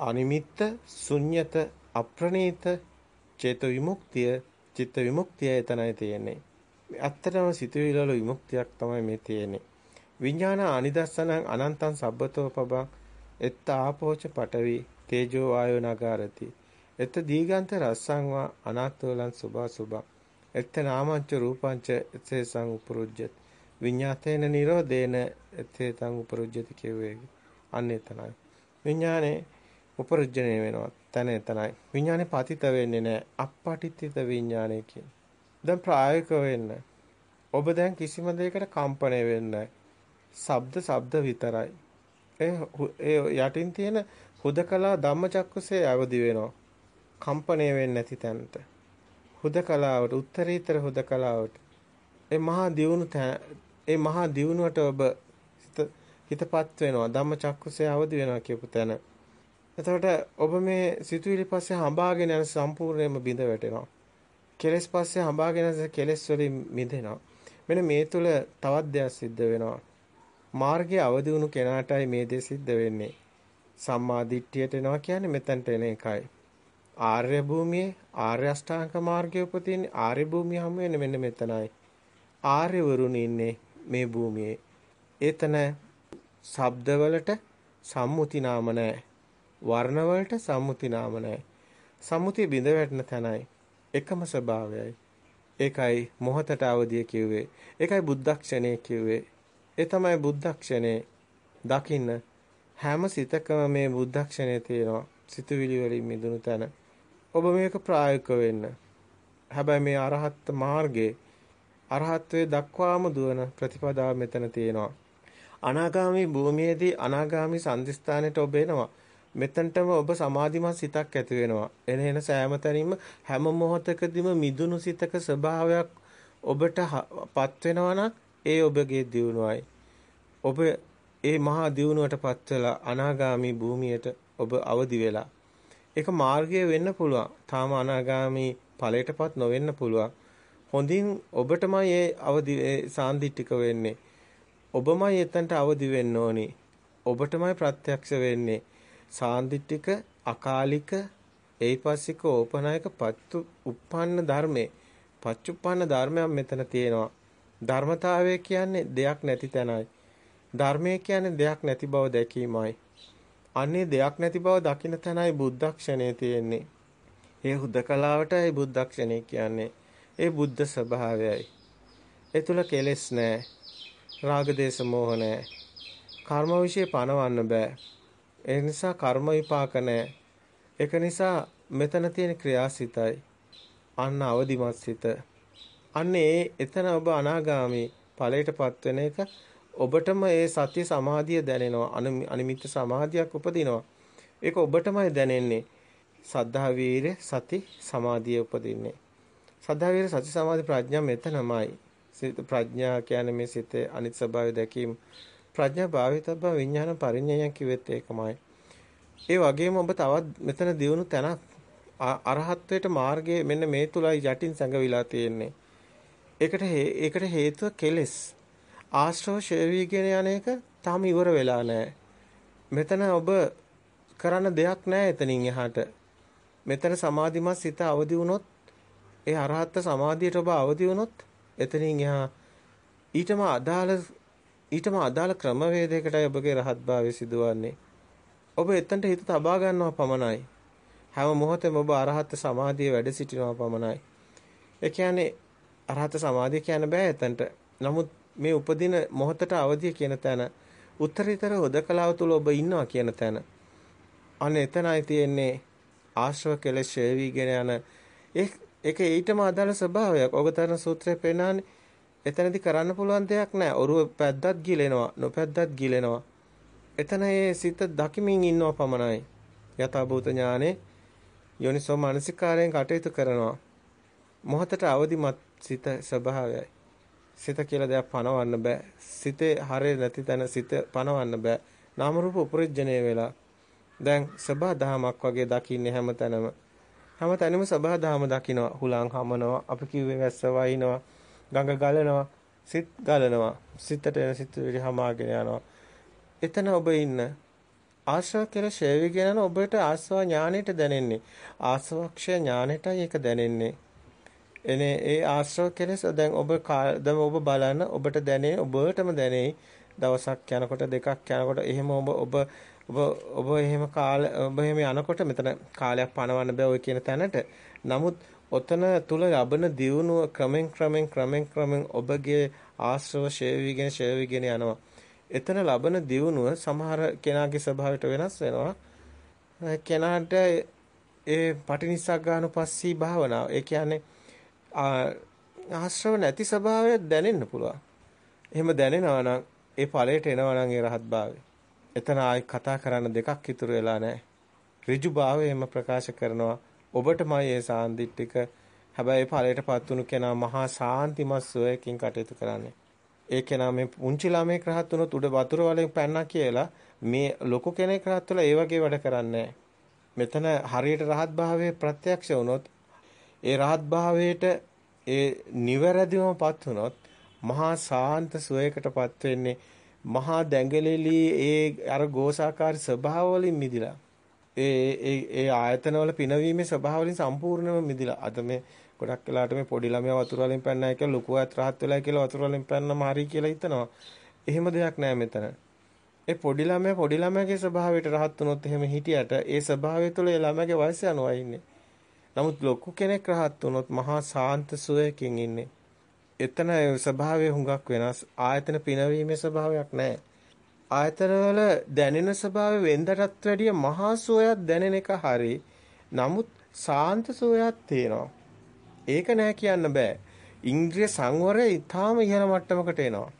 අනිමිත්ත ශුන්්‍යත අප්‍රණීත චේත විමුක්තිය චිත්ත විමුක්තිය එතනයි තියෙන්නේ. ඇත්තටම සිතුවිලි වල විමුක්තියක් තමයි මේ තියෙන්නේ. විඥාන අනිදස්සනං අනන්තං සබ්බතෝ පබං. එත්ත ආපෝච පටවි තේජෝ වායෝ නගාරති. එත්ත දීගන්ත රස්සං වා අනාත්වලං සුභා සුභා. එත්ත නාමංච රූපංච එතේසං උපරුජ්ජති. විඤ්ඤාතේන නිරෝධේන එතේතං උපරුජ්ජති කියුවේ. අන්න එතනයි. විඥානේ උපරුජ්ජණය වෙනවා. තන එතනයි. විඥානේ පතිත වෙන්නේ නැහැ. අපපටිත්‍ිත විඥානේ කියන්නේ. දැන් ප්‍රායෝගික වෙන්න. ඔබ දැන් කිසිම දෙයකට කම්පණය වෙන්නේ ශබ්ද ශබ්ද විතරයි. ඒ ඒ යටින් තියෙන හුදකලා ධම්මචක්කසේ අවදි වෙනවා. කම්පණය වෙන්නේ නැති තැනට. හුදකලාවට උත්තරීතර හුදකලාවට ඒ මහා දියුණු ඒ මහා දියුණුවට ඔබ හිතපත් වෙනවා ධම්මචක්කුසේ අවදි වෙනවා කියපු තැන. එතකොට ඔබ මේ සිතුවිලි පස්සේ හඹාගෙන යන සම්පූර්ණයෙන්ම බිඳ වැටෙනවා. කෙලස් පස්සේ හඹාගෙන යන කෙලස් වලින් මිදෙනවා. මෙන්න මේ තුල තවත් දෙයක් සිද්ධ වෙනවා. මාර්ගයේ අවදි වුණු කෙනාටයි මේ දේ සිද්ධ වෙන්නේ. සම්මා දිට්ඨියට එනවා කියන්නේ මෙතනට එන එකයි. ආර්ය භූමියේ ආර්ය අෂ්ටාංග මාර්ගයේ උපදින ආර්ය භූමිය හමු වෙන්නේ මෙන්න මෙතනයි. ආර්යවරුන් ඉන්නේ මේ භූමියේ. එතන ශබ්දවලට සම්මුති නාම නැහැ. වර්ණ වලට සම්මුති නාම නැහැ. සම්මුතිය බිඳ වැටෙන තැනයි එකම ස්වභාවයයි. ඒකයි මොහතට අවදිය කිව්වේ. ඒකයි බුද්ධක්ෂණේ කිව්වේ. ඒ තමයි බුද්ධක්ෂණේ දකින්න හැම සිතකම මේ බුද්ධක්ෂණේ තියෙනවා. සිතුවිලි වලින් මිදුණු තැන. ඔබ මේක ප්‍රායෝගික වෙන්න. හැබැයි මේ අරහත් මාර්ගයේ අරහත්වයේ දක්වාම දුවන ප්‍රතිපදාව මෙතන තියෙනවා. අනාගාමී භූමියේදී අනාගාමී සම්දිස්ථානෙට ඔබ එනවා. මෙතනටම ඔබ සමාධිමත් සිතක් ඇති වෙනවා. එන එන සෑම තැනින්ම හැම මොහොතකදීම මිදුණු සිතක ස්වභාවයක් ඔබටපත් වෙනවා ඒ ඔබගේ දියුණුවයි. ඔබ ඒ මහා දියුණුවටපත් වෙලා අනාගාමී භූමියට ඔබ අවදි වෙලා. ඒක මාර්ගය වෙන්න පුළුවන්. තාම අනාගාමී ඵලයටපත් නොවෙන්න පුළුවන්. හොඳින් ඔබටමයි ඒ අවදි සාන්දිටික වෙන්නේ. ඔබමයි එතනට අවදි වෙන්න ඕනි. ඔබටමයි ප්‍රත්‍යක්ෂ වෙන්නේ. සාන්දිටික අකාලික ඒපස්සික ඕපනායක පච්චු උප්පන්න ධර්මේ. පච්චුප්පන්න ධර්මයක් මෙතන තියෙනවා. ධර්මතාවය කියන්නේ දෙයක් නැති තැනයි. ධර්මය කියන්නේ දෙයක් නැති බව දැකීමයි. අන්නේ දෙයක් නැති බව දකින්න තැනයි බුද්ධක්ෂණය තියෙන්නේ. ඒ හුදකලාවටයි බුද්ධක්ෂණය කියන්නේ. ඒ බුද්ධ ස්වභාවයයි. ඒ තුල කෙලෙස් නැහැ රාග දේශ මොහ නැහැ කර්ම વિશે පණවන්න බෑ. ඒ නිසා කර්ම විපාක නැහැ. ඒක නිසා මෙතන තියෙන ක්‍රියාසිතයි. අන්න අවදිමත් සිත. අන්න ඒ එතන ඔබ අනාගාමී ඵලයටපත් වෙන එක ඔබටම ඒ සත්‍ය සමාධිය දැනෙනවා. අනිමිත්ත සමාධියක් උපදිනවා. ඒක ඔබටමයි දැනෙන්නේ. සද්ධා වීර්ය සති සමාධිය උපදින්නේ. සද්ධා වීර්ය සති සමාධි ප්‍රඥා මෙතනමයි. ප්‍රඥා කියන්නේ මේ සිතේ අනිත් ස්වභාවය දැකීම ප්‍රඥා භාවිතබ්බ විඥාන පරිඥයන් කිව්වෙත් ඒකමයි. ඒ වගේම ඔබ තවත් මෙතන දියුණු තැනක් අරහත්ත්වයට මාර්ගයේ මෙන්න මේ තුලයි යටින් සැඟවිලා තියෙන්නේ. ඒකට ඒකට හේතුව කෙලෙස්. ආශ්‍රව ශේවීගෙන යන එක තාම ඉවර වෙලා නැහැ. මෙතන ඔබ කරන්න දෙයක් නැහැ එතනින් එහාට. මෙතන සමාධිමත් සිත අවදි වුණොත් ඒ අරහත් සමාධියට ඔබ අවදි වුණොත් එතනින් එහා ඊටම අදාළ ඊටම අදාළ ක්‍රමවේදයකටයි ඔබගේ රහත්භාවය සිදුවන්නේ. ඔබ එතනට හිත තබා ගන්නවා පමණයි. හැම මොහොතෙම ඔබ අරහත් සමාධියේ වැඩ සිටිනවා පමණයි. ඒ කියන්නේ අරහත් සමාධිය කියන්න බෑ එතනට. නමුත් මේ උපදින මොහොතට අවදිය කියන තැන උත්තරීතර හොදකලාව තුල ඔබ ඉන්නවා කියන තැන. අනේ එතනයි තියෙන්නේ ආශ්‍රව කෙලෙස් ඡේවිගෙන යන ඒක ඊටම අදාළ ස්වභාවයක්. ඔගතරන සූත්‍රයේ පෙන්නන්නේ එතනදී කරන්න පුළුවන් දෙයක් නැහැ. ඔරුව පැද්දත් ගිලෙනවා, නොපැද්දත් ගිලෙනවා. එතන ඒ සිත දකිමින් ඉන්නව පමණයි. යථාභූත ඥානේ යෝනිසෝ මානසිකාරයෙන් කටයුතු කරනවා. මොහතට අවදිමත් සිත ස්වභාවයයි. සිත කියලා දෙයක් පනවන්න බෑ. සිතේ හරය නැති තැන සිත පනවන්න බෑ. නාම රූප උපරිජ්ජණය වෙලා දැන් සබහා දහමක් වගේ දකින්නේ හැමතැනම. හැමතැනම සබහා දහම දකිනවා. හුලං හමනවා. අපි කිව්වේ වැස්ස වයින්නවා. ගඟ ගලනවා සිත් ගලනවා සිතට එන සිත් විහමාගෙන යනවා. එතන ඔබ ඉන්න ආශ්‍රව කියලා ශේවිගෙන යන ඔබට ආස්වා ඥානෙට දැනෙන්නේ. ආස්වක්ෂය ඥානෙටයි ඒක දැනෙන්නේ. එනේ ඒ ආශ්‍රව කෙලෙස දැන් ඔබ දැන් ඔබ බලන ඔබට දැනේ ඔබටම දැනේ. දවසක් යනකොට දෙකක් යනකොට එහෙම ඔබ ඔබ ඔබ ඔබ එහෙම කාල ඔබ එහෙම යනකොට මෙතන කාලයක් පනවන්න බෑ ඔය කියන තැනට. නමුත් ඔතන තුල ලබන දියුණුව ක්‍රමෙන් ක්‍රමෙන් ක්‍රමෙන් ක්‍රමෙන් ඔබගේ ආශ්‍රව ෂේවිගෙන ෂේවිගෙන යනවා. එතන ලබන දියුණුව සමහර කෙනාගේ ස්වභාවයට වෙනස් වෙනවා. කෙනාට ඒ පටිනිස්සග්ගානුපස්සී භාවනාව. ඒ කියන්නේ ආශ්‍රව නැති ස්වභාවය දැනෙන්න පුළුවන්. එහෙම දැනෙනවා නම් ඒ ඵලයට එනවා නම් ඒ රහත් භාවය. එතන ආයි කතා කරන්න දෙකක් ඉතුරු වෙලා නැහැ. ඍජු භාවයෙන්ම ප්‍රකාශ කරනවා ඔබටමයි ඒ සාන්දිටික හැබැයි ඵලයටපත් වුණු කෙනා මහා ශාන්තිමත් සෝයකින් කටයුතු කරන්නේ. ඒ කෙනා මේ පුංචි ළමෙක් රහත් වුණොත් උඩ වතුර වලින් පැන්නා කියලා මේ ලොකු කෙනෙක් රහත් වෙලා ඒ වගේ වැඩ කරන්නේ මෙතන හරියට රහත් භාවයේ ප්‍රත්‍යක්ෂ වුණොත් ඒ රහත් භාවයට ඒ නිවැරදිවමපත් වුණොත් මහා සාන්ත සුවයකටපත් වෙන්නේ මහා දැඟලිලි ඒ අර ගෝසාකාරී ස්වභාව වලින් මිදිලා. ඒ ඒ ඒ ආයතනවල පිනවීමේ ස්වභාවයෙන් සම්පූර්ණයෙන්ම මිදිලා. අද මේ ගොඩක් වෙලාට මේ පොඩි ළමයා වතුර වලින් පැන්නයි කියලා ලොකු අයත් රහත් වෙලා කියලා වතුර වලින් පැන්නම හරි කියලා හිතනවා. එහෙම දෙයක් නෑ මෙතන. ඒ පොඩි ළමයා පොඩි ළමයාගේ ස්වභාවයට රහත් වුණොත් එහෙම හිටියට ඒ ස්වභාවය තුළ ඒ ළමයාගේ වයස යනවා ඉන්නේ. නමුත් ලොකු කෙනෙක් රහත් වුණොත් මහා සාන්ත සුවයකින් ඉන්නේ. එතන ස්වභාවය හුඟක් වෙනස්. ආයතන පිනවීමේ ස්වභාවයක් නැහැ. ආයතන වල දැනෙන ස්වභාවය වෙන්දටත් වැඩිය මහා සුවයක් දැනෙන එක හරි. නමුත් සාන්ත සුවයක් තියෙනවා. ඒක නෑ කියන්න බෑ. ඉන්ද්‍රිය සංවරය ඊටාම ඉහළ මට්ටමකට එනවා.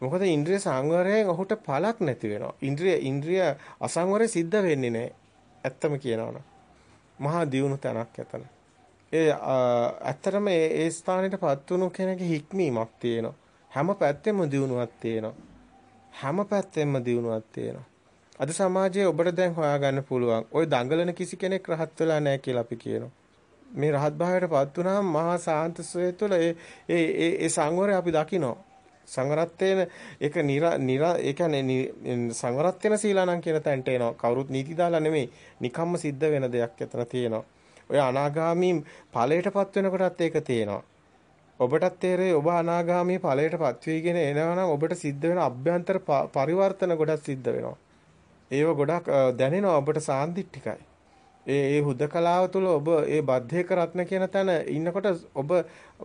මොකද ඉන්ද්‍රිය සංවරයෙන් ඔහුට පළක් නැති වෙනවා. ඉන්ද්‍රිය ඉන්ද්‍රිය අසංවරය සිද්ධ වෙන්නේ නැහැ. ඇත්තම කියනවනම්. මහා දියුණු තැනක් ඇතන. ඒ ඇත්තටම ඒ ස්ථානෙටපත් වුණු කෙනෙක්ගේ හික්මීමක් තියෙනවා. හැම පැත්තෙම දියුණුවක් තියෙනවා. හැම පැත්තෙම දියුණුවක් තියෙනවා. අද සමාජයේ ඔබට දැන් හොයාගන්න පුළුවන්. ওই දඟලන කිසි කෙනෙක් රහත් වෙලා නැහැ කියලා අපි කියනවා. මේ රහත් භාවයටපත් වුණාම මහා සාන්ත සෝය තුළ ඒ ඒ ඒ සංවරය අපි දකිනවා. සංවරත්වයෙන් ඒක නිරා නිරා ඒ කියන්නේ සංවරත් වෙන සීලානම් කියන තැනට එනවා. කවුරුත් නීති දාලා නෙමෙයි. නිකම්ම සිද්ධ වෙන දෙයක් එතන තියෙනවා. ඔය අනාගාමී ඵලයටපත් වෙනකොටත් ඒක තියෙනවා. ඔබටත් තේරෙයි ඔබ අනාගාමී ඵලයටපත් වීගෙන එනවා ඔබට සිද්ධ වෙන අභ්‍යන්තර පරිවර්තන ගොඩක් සිද්ධ වෙනවා. ඒව ගොඩක් දැනෙනවා ඔබට සාන්දිටිකයි. ඒ ඒ හුදකලාව තුළ ඔබ ඒ බද්ධේක රත්න කියන තැන ඉන්නකොට ඔබ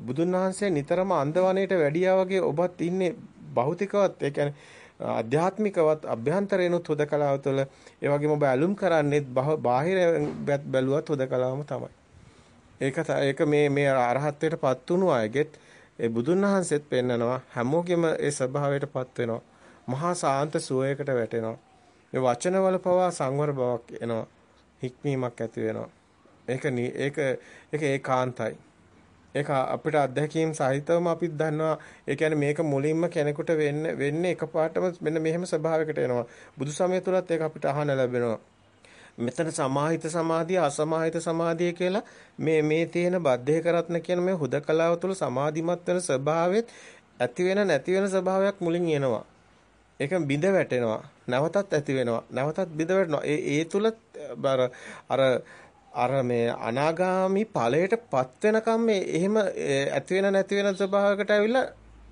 බුදුන් වහන්සේ නිතරම අන්දවණේට වැඩියා වගේ ඔබත් ඉන්නේ භෞතිකවත් ඒ කියන්නේ ආධ්‍යාත්මිකවත් අභ්‍යන්තරේනොත් හුදකලාව තුළ ඒ වගේම ඔබ ඇලුම් කරන්නේ බාහිර බැලුවත් හුදකලාවම තමයි. ඒක ඒක මේ මේ අරහත්ත්වයටපත් වුණු අයගෙත් ඒ බුදුන් වහන්සේත් පෙන්නනවා හැමෝගෙම ඒ ස්වභාවයටපත් වෙනවා. මහා සාන්ත සුවයකට වැටෙනවා. මේ වචනවල පවා සංවර බවක් එනවා. හික්මීමක් ඇති වෙනවා. ඒක ඒක ඒක ඒකාන්තයි. ඒක අපිට අත්දැකීම් සහිතවම අපිත් දන්නවා. ඒ කියන්නේ මේක මුලින්ම කෙනෙකුට වෙන්න වෙන්නේ එකපාරටම මෙන්න මෙහෙම ස්වභාවයකට එනවා. බුදු සමය තුලත් ඒක අපිට අහන්න ලැබෙනවා. මෙතන සමාහිත සමාධිය අසමාහිත සමාධිය කියලා මේ මේ තියෙන බද්ධේ කරත්න කියන මේ හුදකලාව තුළ සමාධිමත් වෙන ස්වභාවෙත් ඇති වෙන නැති වෙන ස්වභාවයක් මුලින් එනවා. ඒක බිඳ වැටෙනවා. නැවතත් ඇති වෙනවා. නැවතත් බිඳ වැටෙනවා. ඒ ඒ තුල අර අර මේ අනාගාමි ඵලයටපත් වෙනකම් මේ එහෙම ඇති වෙන නැති වෙන ස්වභාවයකට ඇවිල්ලා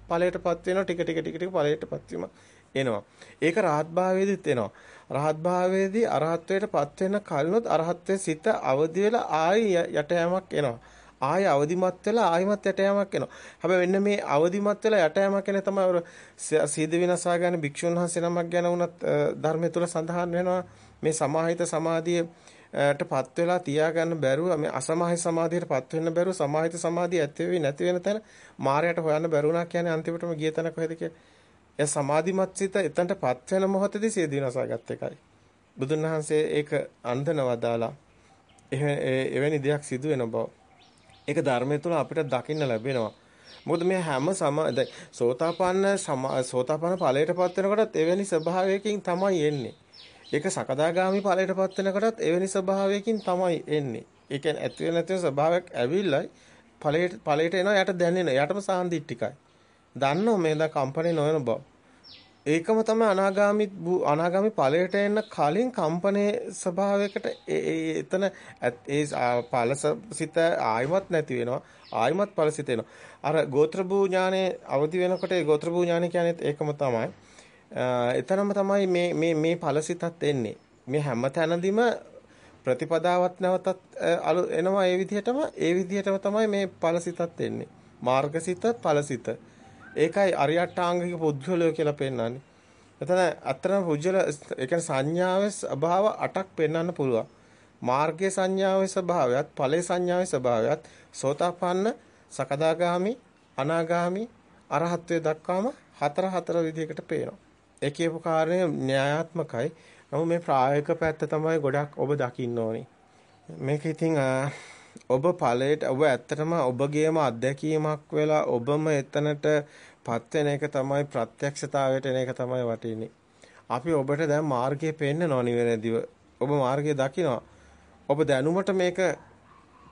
ඵලයටපත් වෙනවා ටික ටික ටික ටික ඵලයටපත් වීම එනවා. ඒක රහත් භාවයේදීත් එනවා. රහත් භාවයේදී අරහත්ත්වයටපත් වෙන කලිනුත් අරහත්ත්වයේ සිත අවදි වෙලා ආයි යට යamak එනවා. ආය අවදිමත් වෙලා ආයිමත් යට යamak එනවා. හැබැයි මෙන්න මේ අවදිමත් වෙලා යට යamak එන තමයි අර සීද විනාශා ගන්න භික්ෂුන් වහන්සේ නමක් ගැන වුණත් ධර්මයේ තුල සඳහන් වෙනවා මේ සමාහිත සමාධියටපත් වෙලා තියාගන්න බැරුව මේ අසමාහිත සමාධියටපත් වෙන්න බැරුව සමාහිත සමාධිය ඇති වෙවි නැති වෙන තැන මායයට හොයන්න බැරුණා කියන්නේ අන්තිමටම ගිය තැන කොහෙද කියලා. ඒ සමාධිමත් සිත එතනටපත් වෙන මොහොතේදී සීද විනාශා ගත් එකයි. බුදුන් වහන්සේ ඒක අන්දනවා දාලා එවැනි දෙයක් සිදු වෙන බව ඒක ධර්මයේ තුල අපිට දකින්න ලැබෙනවා. මොකද මේ හැම සම සෝතාපන්න සෝතාපන්න ඵලයටපත් වෙනකොටත් එවැනි ස්වභාවයකින් තමයි එන්නේ. ඒක සකදාගාමි ඵලයටපත් වෙනකොටත් එවැනි ස්වභාවයකින් තමයි එන්නේ. ඒ කියන්නේ ඇති වෙන නැති ස්වභාවයක් ඇවිල්ලා ඵලයට ඵලයට එනවා යට දැනෙන. යටම සාන්දිටිකයි. දන්නෝ මේ දා කම්පණය නොවන බව. ඒකම තමයි අනාගාමි අනාගාමි ඵලයට එන්න කලින් කම්පණේ ස්වභාවයකට එතන ඒ ඵලසිත ආයිමත් නැති වෙනවා. ආයිමත් ඵලසිත එනවා. අර ගෝත්‍ර භූ ඥානේ අවදි වෙනකොට ඒ ගෝත්‍ර භූ ඥානේ කියන්නේ ඒකම තමයි. එතනම තමයි මේ මේ මේ ඵලසිතත් එන්නේ. මේ හැම තැනදීම ප්‍රතිපදාවත් නැවතත් අලු එනවා ඒ විදිහටම ඒ විදිහටම තමයි මේ ඵලසිතත් එන්නේ. මාර්ගසිත ඵලසිත ඒකයි අරියට්ටාංගික පුද්ගලය කියලා පෙන්වන්නේ. එතන අතරම පුජ්‍යල ඒ කියන්නේ සංඥාවේ ස්වභාව 8ක් පෙන්වන්න පුළුවන්. මාර්ගයේ සංඥාවේ ස්වභාවයත්, ඵලයේ සංඥාවේ ස්වභාවයත්, සෝතාපන්න, සකදාගාමි, අනාගාමි, අරහත්ත්වයට දක්වාම හතර හතර විදිහකට පේනවා. ඒ කියපු කාරණය න්‍යායාත්මකයි. නමුත් මේ ප්‍රායෝගික පැත්ත තමයි ගොඩක් ඔබ දකින්න ඕනේ. මේක ඉතින් ඔබ ඵලයට ඔබ ඇත්තටම ඔබගේම අත්දැකීමක් වෙලා ඔබම එතනටපත් වෙන එක තමයි ප්‍රත්‍යක්ෂතාවයට එන එක තමයි වටින්නේ. අපි ඔබට දැන් මාර්ගය පෙන්නනවා නිවැරදිව. ඔබ මාර්ගය දකිනවා. ඔබ දැනුමට මේක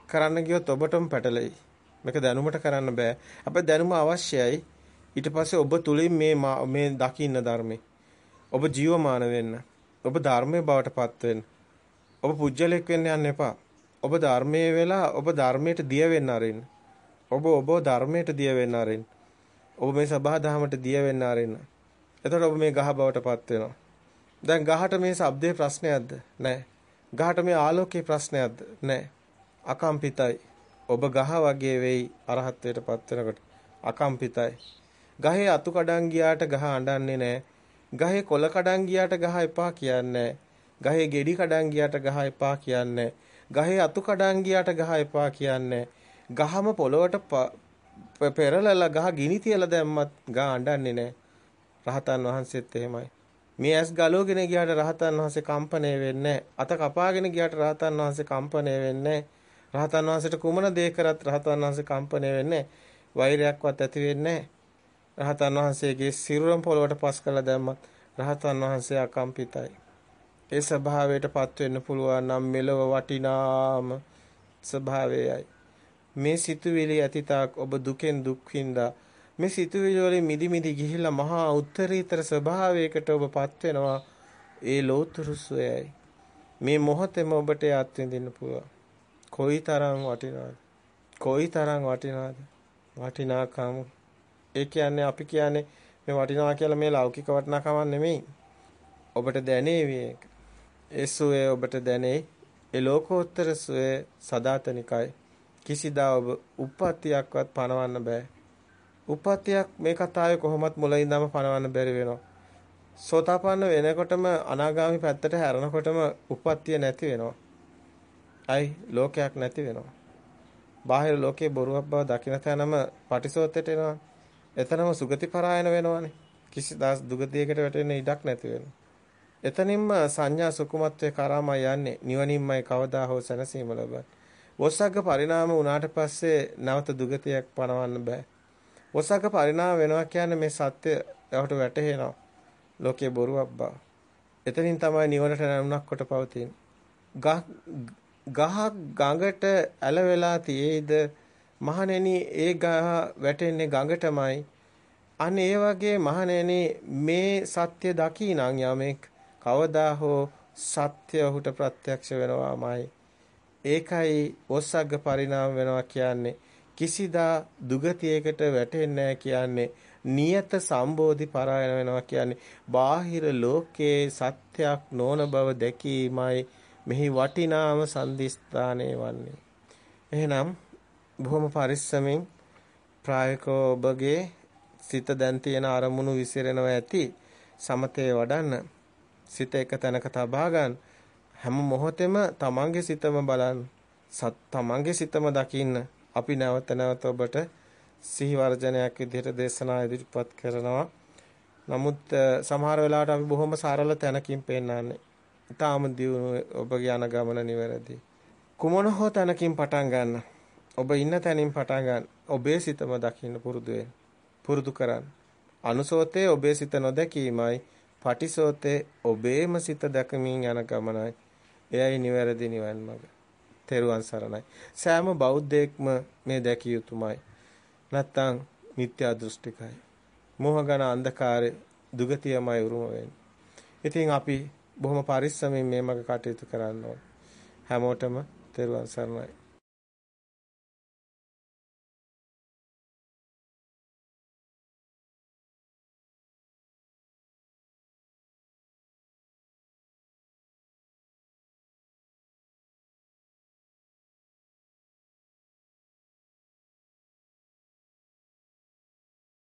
කරන්න ගියොත් ඔබටම පැටලෙයි. මේක දැනුමට කරන්න බෑ. අපේ දැනුම අවශ්‍යයි. ඊට පස්සේ ඔබ තුලින් මේ මේ දකින්න ධර්මේ. ඔබ ජීවමාන වෙන්න. ඔබ ධර්මයේ බවට පත් වෙන්න. ඔබ පුජ්‍යලෙක් වෙන්න යන්න එපා. ඔබ ධර්මයේ වෙලා ඔබ ධර්මයට දිය වෙන්න ආරින්න. ඔබ ඔබ ධර්මයට දිය වෙන්න ආරින්න. ඔබ මේ සබහා දහමට දිය වෙන්න ආරින්න. එතකොට ඔබ මේ ගහ බවටපත් වෙනවා. දැන් ගහට මේ ශබ්දේ ප්‍රශ්නයක්ද? නැහැ. ගහට මේ ආලෝකයේ ප්‍රශ්නයක්ද? නැහැ. අකම්පිතයි. ඔබ ගහ වගේ වෙයි අරහත්ත්වයටපත් වෙනකොට. අකම්පිතයි. ගහේ අතු කඩන් ගියාට ගහ අඬන්නේ නැහැ. ගහේ කොළ කඩන් ගියාට ගහ එපා කියන්නේ ගහේ ගෙඩි කඩන් ගියාට ගහ එපා කියන්නේ ගහේ අතු කඩන් ගියාට ගහ එපා කියන්නේ ගහම පොළොවට පෙරලලා ගහ ගිනි තියලා දැම්මත් ගහ අඬන්නේ නැහැ. රහතන් වහන්සේත් එහෙමයි. මේ ඇස් ගලවගෙන ගියාට රහතන් වහන්සේ කම්පණය වෙන්නේ අත කපාගෙන ගියාට රහතන් වහන්සේ කම්පණය වෙන්නේ රහතන් වහන්සේට කුමන දේ කරත් රහතන් වහන්සේ කම්පණය වෙන්නේ වෛරයක්වත් ඇති වෙන්නේ රහතන් වහන්සේගේ සිරුරම් පොළවට පස් කළා දැම්මත් රහතන් වහන්සේ අකම්පිතයි. ඒ ස්වභාවයටපත් වෙන්න පුළුවන් නම් මෙලව වටිනාම ස්වභාවයයි. මේ සිතුවිලි ඇතිතාක් ඔබ දුකෙන් දුක් විඳා මේ සිතුවිලි වලින් මිදි මිදි ගිහිල්ලා මහා උත්තරීතර ස්වභාවයකට ඔබපත් වෙනවා. ඒ ලෝතුරු සොයයි. මේ මොහොතේම ඔබට යත් විඳින්න පුළුවන්. කොයිතරම් වටිනවද? කොයිතරම් වටිනවද? වටිනාකම. ඒ කියන්නේ අපි කියන්නේ මේ වටිනවා කියලා මේ ලෞකික වටිනාකමක් නෙමෙයි. ඔබට දැනේවි ඒක. ඒ සුවේ ඔබට දැනේ. ඒ ලෝකෝත්තර සුවේ සදාතනිකයි. කිසිදා ඔබ උප්පත්තියක්වත් පණවන්න බෑ. උප්පත්තියක් මේ කතාවේ කොහොමත් මුල ඉඳන්ම පණවන්න බැරි වෙනවා. සෝතාපන්න වෙනකොටම අනාගාමි පැත්තට හැරෙනකොටම උප්පත්තිය නැති වෙනවා. අයි ලෝකයක් නැති වෙනවා. බාහිර ලෝකේ බොරුවක් බව දකින තැනම පටිසෝතයට එනවා. එතනම සුගති පරායන වෙනවානේ. කිසිදාස් දුගතියකට වැටෙන්න ඉඩක් නැති වෙනවා. එතනින්ම සංඥා සුකුමත්වයේ කරාම යන්නේ නිවනින්මයි කවදා හෝ සැනසීම ලබන්නේ. වොස්සග්ග පරිණාම වුණාට පස්සේ නැවත දුගතියක් පනවන්න බෑ. ඔසක පරිණාම වෙනවා කියන්නේ මේ සත්‍ය යවට වැටහෙනවා. ලෝකේ බොරුවක් බව. එතනින් තමයි නිවනට නැමුණක් කොට පවතින. ගහ ගඟට ඇල වෙලා තියේද මහණෙනි ඒ ගහ වැටෙන්නේ ගඟටමයි. අන්න ඒ වගේ මහණෙනි මේ සත්‍ය දකිනං යමෙක් කවදා හෝ සත්‍ය ඔහුට ප්‍රත්‍යක්ෂ වෙනවාමයි. ඒකයි ඔස්සග්ග පරිණාම වෙනවා කියන්නේ කිසිදා දුගතියකට වැටෙන්නේ කියන්නේ නියත සම්බෝධි පරායන වෙනවා කියන්නේ බාහිර ලෝකයේ සත්‍යක් නොවන බව දැකීමයි මෙහි වටිනාම සම්දිස්ථානය වන්නේ. එහෙනම් බොහොම පරිස්සමින් ප්‍රායෝගිකව ඔබගේ සිත දැන් තියෙන අරමුණු විසිරෙනවා ඇති සමතේ වඩන්න සිත එක තැනක තබා ගන්න හැම මොහොතෙම තමන්ගේ සිතම බලන්න සත් තමන්ගේ සිතම දකින්න අපි නැවත නැවත ඔබට සිහි වර්ජනයක් විදිහට දේශනා ඉදිරිපත් කරනවා. නමුත් සමහර වෙලාවට අපි බොහොම සරල තැනකින් පෙන්නන්නේ. ඊටාම දියුණු ඔබගේ යන ගමන නිවැරදි. කුමන හෝ තැනකින් පටන් ගන්න. ඔබ ඉන්න තැනින් පටන් ගන්න. ඔබේ සිතම දකින්න පුරුදු වෙන්න. පුරුදු කරන්න. අනුසෝතේ ඔබේ සිත නොදැකීමයි. පටිසෝතේ ඔබේම සිත දැකමින් යන ගමනයි. එයයි නිවැරදි නිවන් මඟ. තෙරුවන් සරණයි. සෑම බෞද්ධයෙක්ම මේ දැකිය යුතුමයි. නැත්තම් මිත්‍යා දෘෂ්ටිකයි. මෝහගන අන්ධකාරේ දුගතියමයි උරුම වෙන්නේ. ඉතින් අපි බොහොම පරිස්සමින් මේ මඟ කටයුතු කරන්න ඕන. හැමෝටම තෙරුවන් සරණයි.